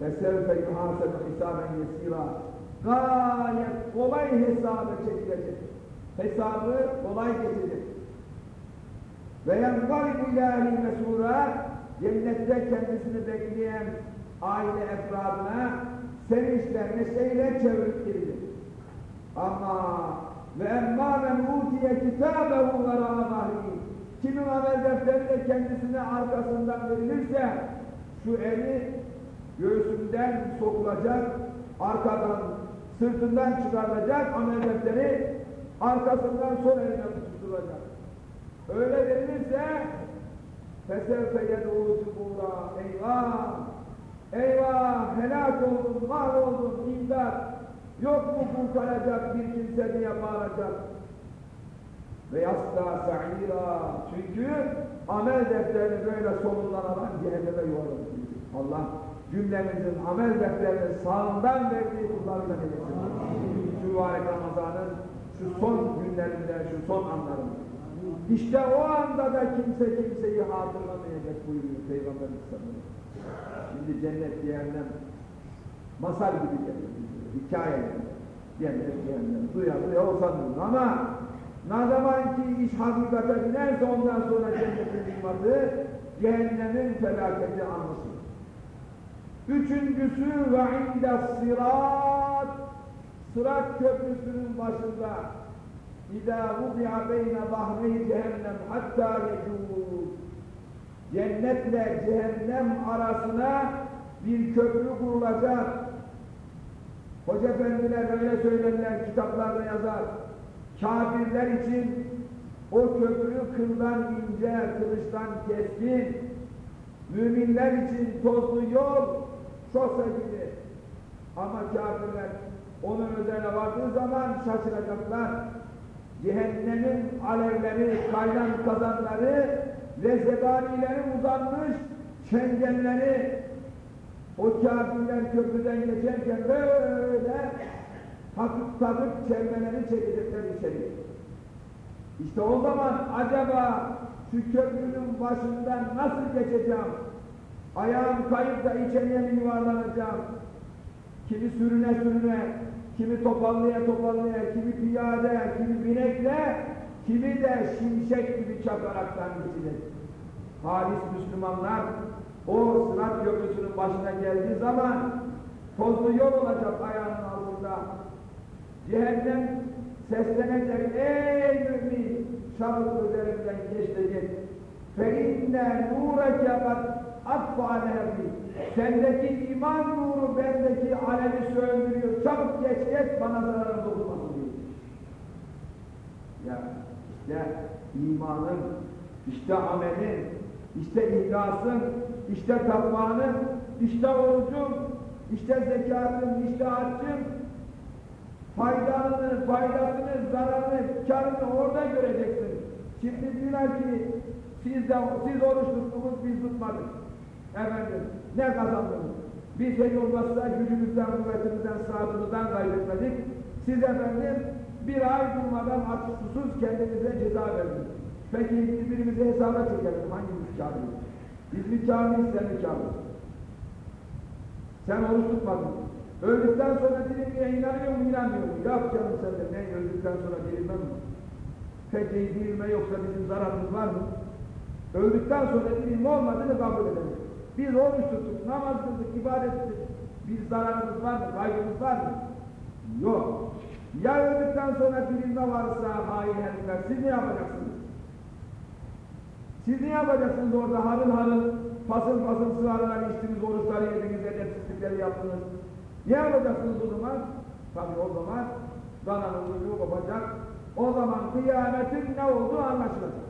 فَسَوْفَ يُحَاسَبُ حِسَابًا يَسِيرًا Gayet kolay hesabı çekilecek. Hesabı kolay geçecek. Ve yenqalibu ilahi mesura cennette kendisini bekleyen aile efradına sevinçle, neşeyle çevirip gelecek. Ama ve emmâ men utiye kitâbehu verâ zahri kimin amel defteri de kendisine arkasından verilirse şu eli göğsünden sokulacak, arkadan, sırtından çıkarılacak amel defteri arkasından sol eline tutulacak. Öyle verilirse fesevfe yedû subûrâ eyvah! Eyvah! Helak oldum, mahvoldum, imdat! Yok mu kurtaracak bir kimse diye bağıracak ve yasla sa'ira çünkü amel defterini böyle solundan alan cehenneme yuvarlanır. Allah cümlemizin amel defterini sağından verdiği kullarıyla eylesin. Şu mübarek Ramazan'ın şu son günlerinde, şu son anlarında. İşte o anda da kimse kimseyi hatırlamayacak buyuruyor Peygamberimiz sallallahu Şimdi cennet cehennem masal gibi geliyor. Hikaye gibi. Cennet cehennem. Duya duya o sanırım ama ne zaman ki iş hakikate binerse ondan sonra cennetin nimetı cehennemin felaketi anlaşılır. Üçüncüsü ve inde sırat sırat köprüsünün başında İzâ vudi'a beyne zahri cehennem hatta yecûd Cennetle cehennem arasına bir köprü kurulacak. Hoca efendiler öyle söylerler, kitaplarda yazar. Kafirler için o köprü kıldan ince, kılıçtan keskin. Müminler için tozlu yol, şosa gibi. Ama kafirler onun üzerine vardığı zaman şaşıracaklar cehennemin alevleri, kaynan kazanları ve zebanileri uzanmış çengelleri o kafirler köprüden geçerken böyle takıp çelmeleri çekecekler içeri. İşte o zaman acaba şu köprünün başından nasıl geçeceğim? Ayağım kayıp da içeriye mi yuvarlanacağım? Kimi sürüne sürüne, kimi topallaya topallaya, kimi piyade, kimi binekle, kimi de şimşek gibi çakaraktan geçecek. Halis Müslümanlar o sırat köprüsünün başına geldiği zaman tozlu yol olacak ayağının altında. Cehennem seslenecek ey mümin çabuk üzerinden geçecek. Ferinne nura cebat atfa alemi. Sendeki iman nuru bendeki alevi söndürüyor. Çabuk geç geç bana zararım dokunmasın diyor. Ya işte imanın, işte amelin, işte ihlasın, işte takvanın, işte orucun, işte zekatın, işte haccın, faydanını, faydasını, zararını, karını orada göreceksin. Şimdi diyorlar ki siz, de, siz oruç tuttunuz, biz tutmadık. Efendim, ne kazandınız? Biz hiç olmazsa gücümüzden, kuvvetimizden, sağlığımızdan kaybetmedik. Siz efendim bir ay durmadan aç kendinize ceza verdiniz. Peki birbirimizi hesaba çekelim. Hangimiz kârlıyız? Biz mi kârlıyız, sen mi kârlısın? Sen oruç tutmadın. Öldükten sonra dirilmeye inanıyor mu, inanmıyor mu? Yap canım sen de. Ne öldükten sonra dirilme mi? Peki dirilme yoksa bizim zararımız var mı? Öldükten sonra dirilme olmadığını kabul edelim. Biz oruç tuttuk, namaz kıldık, ibadet ettik. Bir zararımız var mı, kaybımız var mı? Yok. Ya öldükten sonra dirilme varsa hain herifler, siz ne yapacaksınız? Siz ne yapacaksınız orada harıl harıl, fasıl fasıl sıralar içtiniz, oruçları yediniz, edepsizlikleri yaptınız. Ne yapacaksınız o zaman? Tabii o zaman dananın kuyruğu kopacak. O zaman kıyametin ne olduğu anlaşılacak.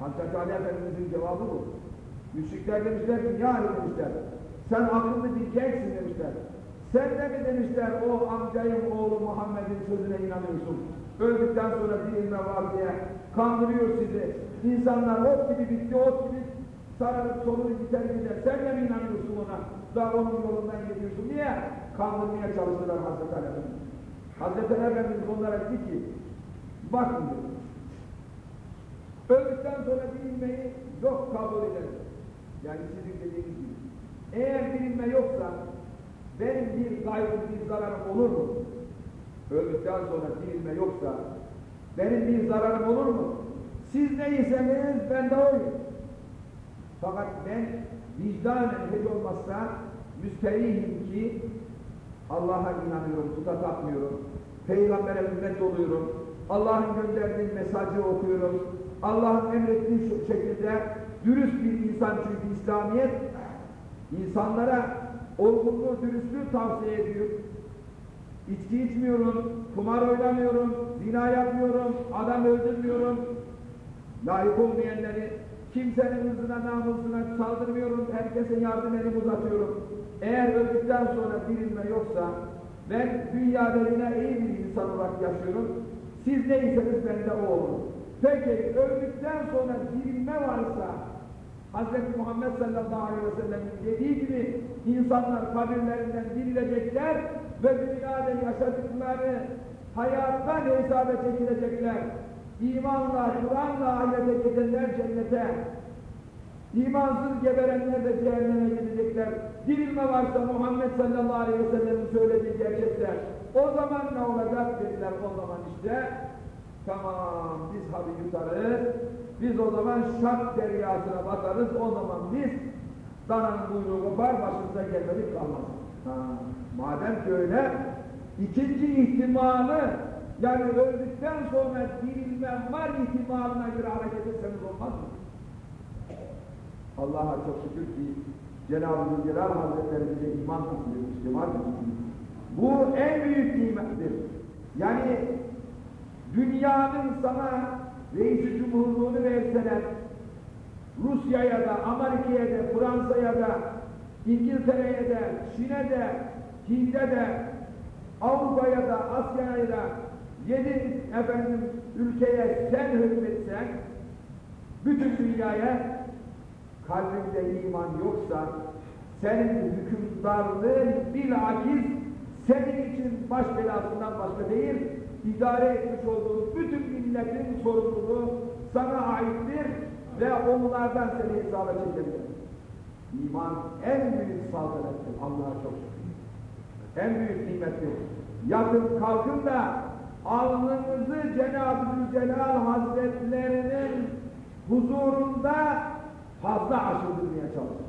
Hazreti Ali Efendimiz'in cevabı bu. Müşrikler demişler ki ya demişler. Sen akıllı bir gençsin demişler. Sen de mi demişler o amcayım oğlu Muhammed'in sözüne inanıyorsun. Öldükten sonra dirilme var diye kandırıyor sizi. İnsanlar ot gibi bitti, ot gibi sararıp solunu biter gider. Sen de mi inanıyorsun ona? Da onun yolundan gidiyorsun. Niye? Kandırmaya çalıştılar Hazreti Ali Efendimiz. Hazreti Efendimiz onlara dedi ki, bakın dedi. Öldükten sonra dirilmeyi yok kabul ederim. Yani sizin dediğiniz gibi. Eğer dirilme yoksa benim bir kaybım, bir zararım olur mu? Öldükten sonra dirilme yoksa benim bir zararım olur mu? Siz neyseniz ben de oyum. Fakat ben vicdanen hiç olmazsa müsterihim ki Allah'a inanıyorum, tuta takmıyorum. Peygamber'e ümmet oluyorum. Allah'ın gönderdiği mesajı okuyorum. Allah'ın emrettiği şekilde dürüst bir insan çünkü İslamiyet insanlara olgunluğu, dürüstlüğü tavsiye ediyor. İçki içmiyorum, kumar oynamıyorum, zina yapmıyorum, adam öldürmüyorum. Layık olmayanları, kimsenin hızına, namusuna saldırmıyorum, herkese yardım elimi uzatıyorum. Eğer öldükten sonra dirilme yoksa, ben dünya beline iyi bir insan olarak yaşıyorum, siz neyseniz ben de o olurum. Peki öldükten sonra dirilme varsa, Hz. Muhammed sallallahu aleyhi ve sellem'in dediği gibi insanlar kabirlerinden dirilecekler ve dünyada yaşadıkları hayattan hesaba çekilecekler. İmanla, Kur'an'la ahirete gidenler cennete, imansız geberenler de cehenneme gidecekler. Dirilme varsa Muhammed sallallahu aleyhi ve sellem'in söylediği gerçekler. O zaman ne olacak dediler o zaman işte. Tamam biz habi yutarız. Biz o zaman şak deryasına batarız. O zaman biz dananın kuyruğu kopar başımıza gelmedik kalmaz. Ha, madem ki öyle ikinci ihtimali yani öldükten sonra dirilmem var ihtimaline göre hareket etseniz olmaz mı? Allah'a çok şükür ki Cenab-ı Celal Hazretleri bize iman nasip etmiş Bu en büyük nimettir. Yani dünyanın sana reisi cumhurluğunu verseler, Rusya'ya da, Amerika'ya da, Fransa'ya da, İngiltere'ye de, Çin'e de, Hind'e de, Avrupa'ya da, Asya'ya da, yedi efendim ülkeye sen hükmetsen, bütün dünyaya kalbinde iman yoksa, senin hükümdarlığın bilakis senin için baş belasından başka değil, idare etmiş olduğun bütün milletin sorumluluğu sana aittir ve onlardan seni hesaba çekebilir. İman en büyük saltanatdır. Allah'a çok şükür. En büyük nimettir. Yatın kalkın da alnınızı Cenab-ı Zülcelal Hazretlerinin huzurunda fazla aşıldırmaya çalışın.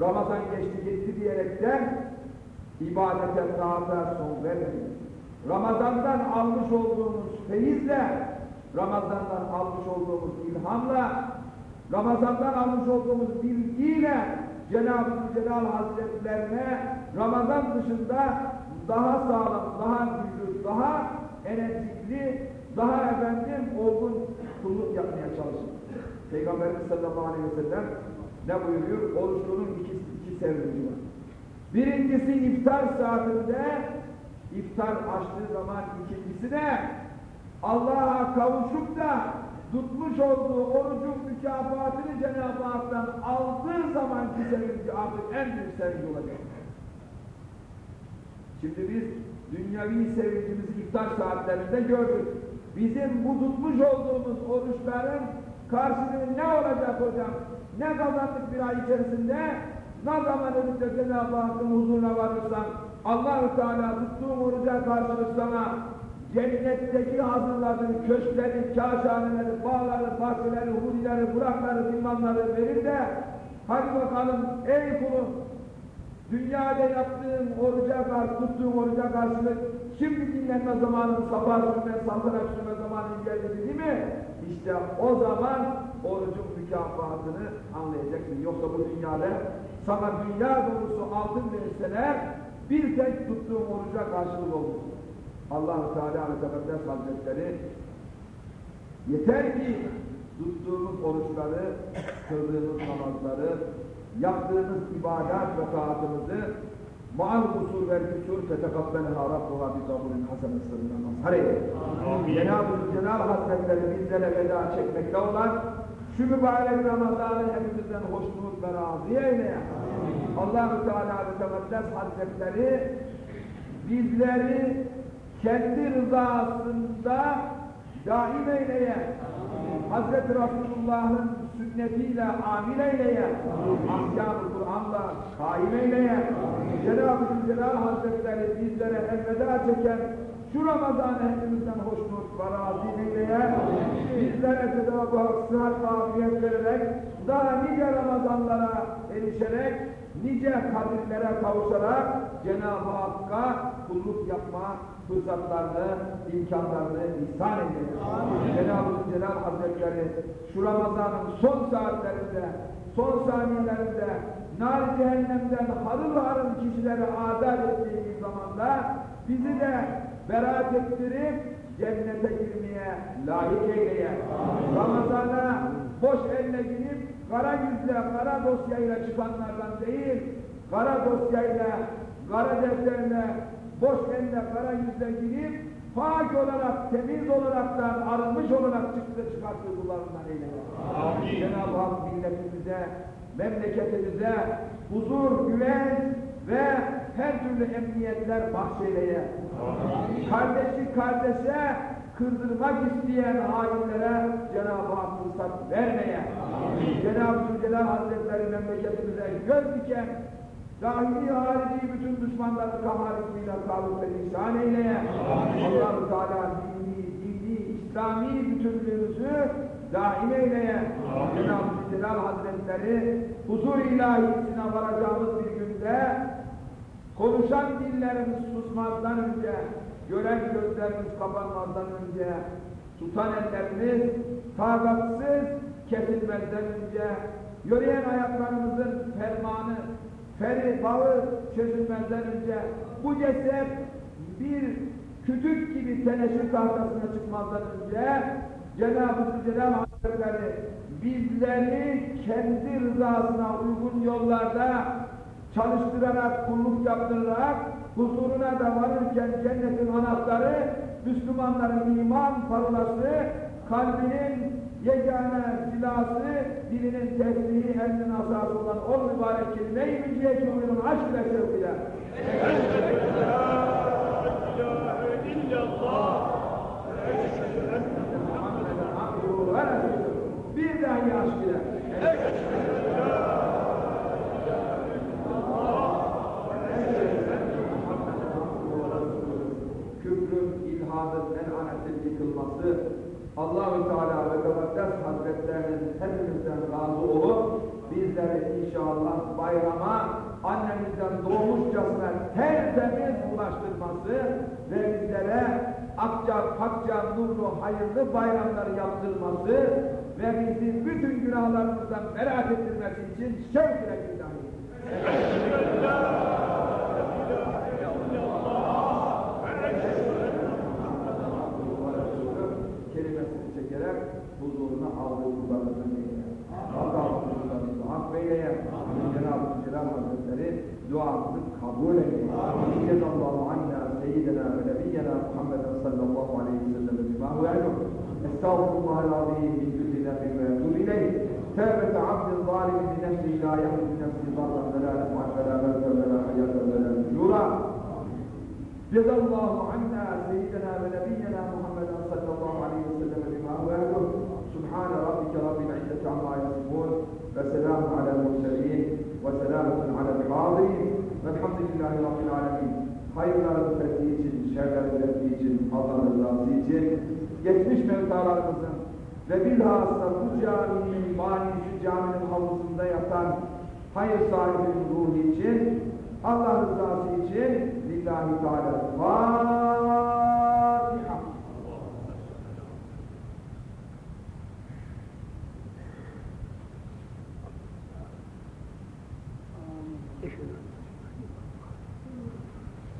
Ramazan geçti gitti diyerekten ibadete taata son vermeyin. Ramazan'dan almış olduğumuz feyizle, Ramazan'dan almış olduğumuz ilhamla, Ramazan'dan almış olduğumuz bilgiyle Cenab-ı Celal Hazretlerine Ramazan dışında daha sağlam, daha güçlü, daha enerjikli, daha efendim olgun kulluk yapmaya çalışın. Peygamberimiz sallallahu aleyhi ve sellem ne buyuruyor? Oruçlunun iki, iki sevinci var. Birincisi iftar saatinde iftar açtığı zaman ikincisi de Allah'a kavuşup da tutmuş olduğu orucun mükafatını Cenab-ı Hak'tan aldığı zamanki sevinci artık en büyük sevinci olacak. Şimdi biz dünyavi sevincimizi iftar saatlerinde gördük. Bizim bu tutmuş olduğumuz oruçların karşılığı ne olacak hocam? Ne kazandık bir ay içerisinde? Ne zaman ölüp Cenab-ı Hakk'ın huzuruna varırsan allah Teala tuttuğum oruca karşılık sana cennetteki hazırladığı köşkleri, kâşhaneleri, bağları, bahçeleri, hurileri, burakları, bilmemleri verir de hadi bakalım ey kulum dünyada yaptığım oruca karşı, tuttuğum oruca karşılık şimdi dinlenme zamanı, sabah sürme, saldırak sürme zamanı geldi değil mi? İşte o zaman orucun mükafatını anlayacaksın. Yoksa bu dünyada sana dünya dolusu altın verseler bir tek tuttuğum oruca karşılık olur. Allah-u Teala ve Tekaddes Hazretleri yeter ki tuttuğumuz oruçları, kıldığımız namazları, yaptığımız ibadet ve taatımızı maal kusur ve küsur fetekabbelha Rabbuha bi kabulün hasen sırrına mazhar eyle. Cenab-ı Celal Hazretleri bizlere veda çekmekte olan şu mübarek Ramazan'ı hepimizden hoşnut ve razı eyle. Allah-u Teala ve Tekaddes Hazretleri bizleri kendi rızasında daim eyleye. Hazreti Resulullah'ın sünnetiyle amil eyleye. Ahkam-ı Kur'an'la kaim eyleye. Cenab-ı Zülcelal Hazretleri bizlere elveda çeken şu Ramazan'ı hepimizden hoşnut ve razı eyleye. Bizlere Cenab-ı Hak sıhhat afiyet vererek daha nice Ramazanlara erişerek nice kadirlere kavuşarak Cenab-ı Hakk'a kulluk yapma fırsatlarını, imkanlarını ihsan eylesin. Cenab-ı Celal Hazretleri şu Ramazan'ın son saatlerinde, son saniyelerinde nar cehennemden harıl harıl kişileri azat ettiği zamanda bizi de beraat ettirip cennete girmeye layık eyleye. Ramazan'a boş elle girip kara yüzle, kara dosyayla çıkanlardan değil, kara dosyayla, kara defterle, boş elle, kara yüzle girip pak olarak, temiz olaraktan arınmış olarak çıktı çıkarttığı kullarından eyleye. Cenab-ı Hak milletimize, memleketimize huzur, güven ve her türlü emniyetler bahşeyleye. Kardeşi kardeşe kırdırmak isteyen hainlere Cenab-ı Hak fırsat vermeye. Cenab-ı Zülcelal Hazretleri memleketimize göz diken dahili harici bütün düşmanları kahar ismiyle kalıp perişan eyleye. Allah-u Teala dini, dini, İslami bütünlüğümüzü daim eyleye. Cenab-ı Celal Hazretleri huzur ilahisine varacağımız bir günde konuşan dillerimiz susmazdan önce, gören gözlerimiz kapanmazdan önce, tutan ellerimiz takatsız kesilmezden önce, yürüyen ayaklarımızın fermanı, feri, bağı çözülmezden önce, bu ceset bir kütük gibi teneşir tahtasına çıkmazdan önce, Cenab-ı Zülcelal Hazretleri bizleri kendi rızasına uygun yollarda çalıştırarak, kulluk yaptırarak huzuruna da varırken cennetin anahtarı Müslümanların iman parolası, kalbinin yegane silası, dilinin tesbihi, elinin asası olan o mübarek kelime-i müciye cumhurun aşk ile şevkiyle. Bir dahi aşk ile. İlhadın, melanetin yıkılması, Allah-u Teala ve Tekaddes Hazretlerinin hepimizden razı olup bizleri inşallah bayrama annemizden doğmuşçasına tertemiz ulaştırması ve bizlere akça, pakça, nurlu, hayırlı bayramlar yaptırması ve bizi bütün günahlarımızdan beraat ettirmesi için şevk ile ilahi. kelimesini çekerek huzuruna aldığı kullarından eyle. Allah huzurlarınızı hak eyle duamızı kabul eyle. Cezallahu anna seyyidina ve nebiyyena Muhammeden sallallahu aleyhi ve sellem bima huve'luh. Estağfirullahal azim min kulli zembin ve etûb ileyh. Tevbete abdin zalimin li nefsi la yahdi nefsi zarran ve la nef'an ve la mevte ve la hayata ve la nücura. Selamun alel murselin ve selamun alel hadirin velhamdülillahi rabbil alemin. Hayırların fethi için, şerlerin fethi için, Allah'ın rızası için, geçmiş mevtalarımızın ve bilhassa bu caminin, banisi caminin havuzunda yatan hayır sahibinin ruhu için, Allah rızası için, lillahi teala Fatiha.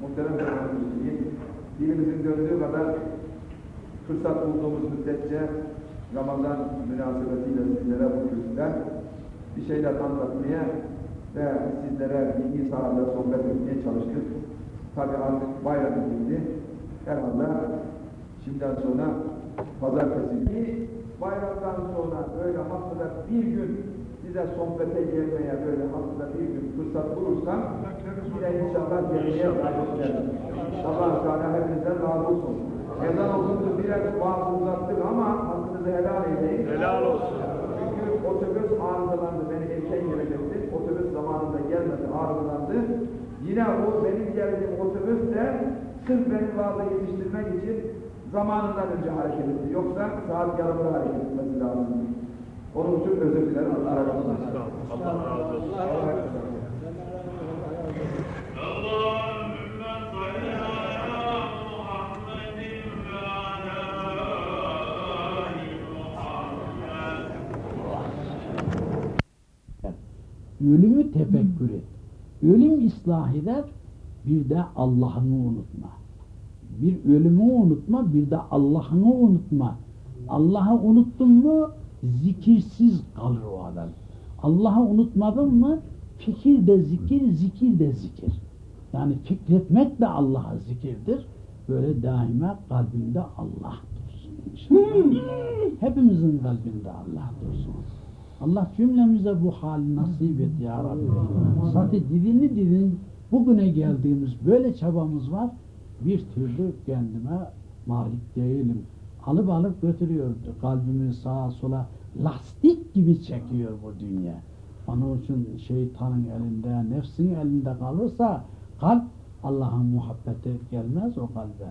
Muhterem Efendimiz'in dilimizin döndüğü kadar fırsat bulduğumuz müddetçe Ramazan münasebetiyle sizlere bu kürsüden bir şeyler anlatmaya ve sizlere bilgi sahalarda sohbet etmeye çalıştık. Tabi artık bayram edildi. Herhalde şimdiden sonra pazartesi bayramdan sonra böyle haftada bir gün size sohbete gelmeye böyle haftada bir gün fırsat bulursam yine inşallah gelmeye gayret ederim. allah Teala hepinizden razı olsun. Ezan okundu biraz bazı uzattık ama hakkınızı helal eyleyin. Helal olsun. Çünkü otobüs arızalandı, beni erken gelecekti. Otobüs zamanında gelmedi, arızalandı. Yine o benim geldiğim otobüs de sırf benim varlığı yetiştirmek için zamanından önce hareket etti. Yoksa saat yarımda hareket etmesi lazım. Onun tüm özür dilerim Allah razı olsun. Allah razı olsun. Allah razı olsun. Ölümü tefekkür et. Ölüm ıslah eder, bir de Allah'ını unutma. Bir ölümü unutma, bir de Allah'ını unutma. Allah'ı unuttun mu zikirsiz kalır o adam. Allah'ı unutmadın mı, fikir de zikir, zikir de zikir. Yani fikretmek de Allah'a zikirdir. Böyle daima kalbinde Allah dursun inşallah. Hepimizin kalbinde Allah dursun. Allah cümlemize bu hali nasip et ya Rabbi. Zaten dilini dilin bugüne geldiğimiz böyle çabamız var. Bir türlü kendime malik değilim. Alıp alıp götürüyordu. Kalbimi sağa sola lastik gibi çekiyor bu dünya. Onun için şeytanın elinde, nefsin elinde kalırsa kalp Allah'ın muhabbeti gelmez o kalbe.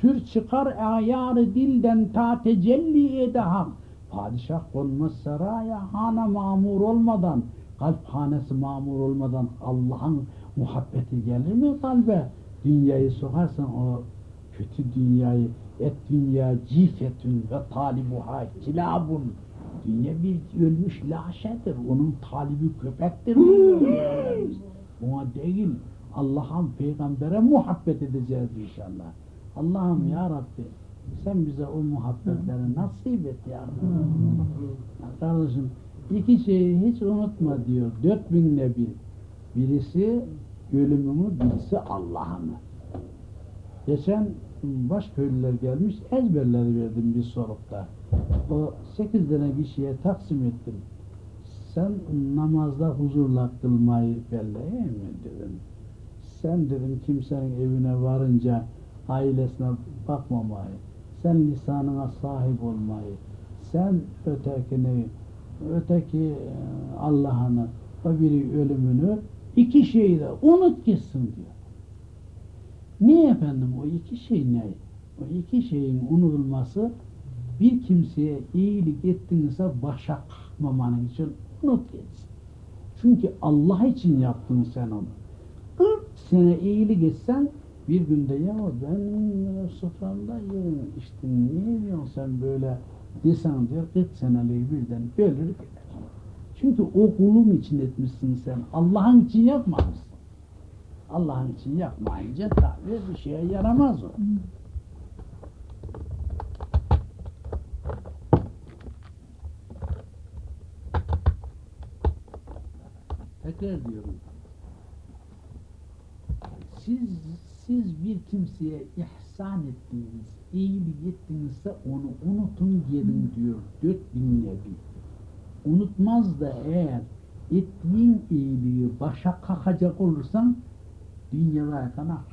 Sür çıkar ayarı dilden ta tecelli ede hak. Padişah konmaz saraya hana mamur olmadan, kalp hanesi mamur olmadan Allah'ın muhabbeti gelir mi kalbe? Dünyayı sokarsan o kötü dünyayı et dünya cifetün ve talibuha kilabun dünya bir ölmüş laşedir onun talibi köpektir ona değil Allah'ın peygambere muhabbet edeceğiz inşallah Allah'ım ya Rabbi sen bize o muhabbetleri nasip et ya Rabbi. Kardeşim iki şeyi hiç unutma diyor. Dört binle bir. Birisi ölümümü, birisi Allah'ını. Geçen başköylüler gelmiş, ezberleri verdim bir sorukta. O sekiz tane kişiye taksim ettim. Sen namazda huzurla kılmayı belleyin mi dedim. Sen dedim kimsenin evine varınca ailesine bakmamayı, sen lisanına sahip olmayı, sen ötekini, öteki e, Allah'ını, o biri ölümünü, iki şeyi de unut gitsin diyor. Niye efendim o iki şey ne? O iki şeyin unutulması bir kimseye iyilik ettinse başa kalkmamanın için unut gitsin. Çünkü Allah için yaptın sen onu. 40 sene iyilik etsen bir günde ya ben soframda yerim işte niye diyorsun sen böyle desen diyor 40 seneliği birden bölür gider. Çünkü o kulun için etmişsin sen. Allah'ın için yapmamışsın. Allah'ın için yapmayınca tabi bir şeye yaramaz o. Tekrar diyorum. siz siz bir kimseye ihsan ettiniz, iyilik ettinizse onu unutun gidin diyor dört bin nebi. Unutmaz da eğer ettiğin iyiliği başa kakacak olursan Ты не раздам.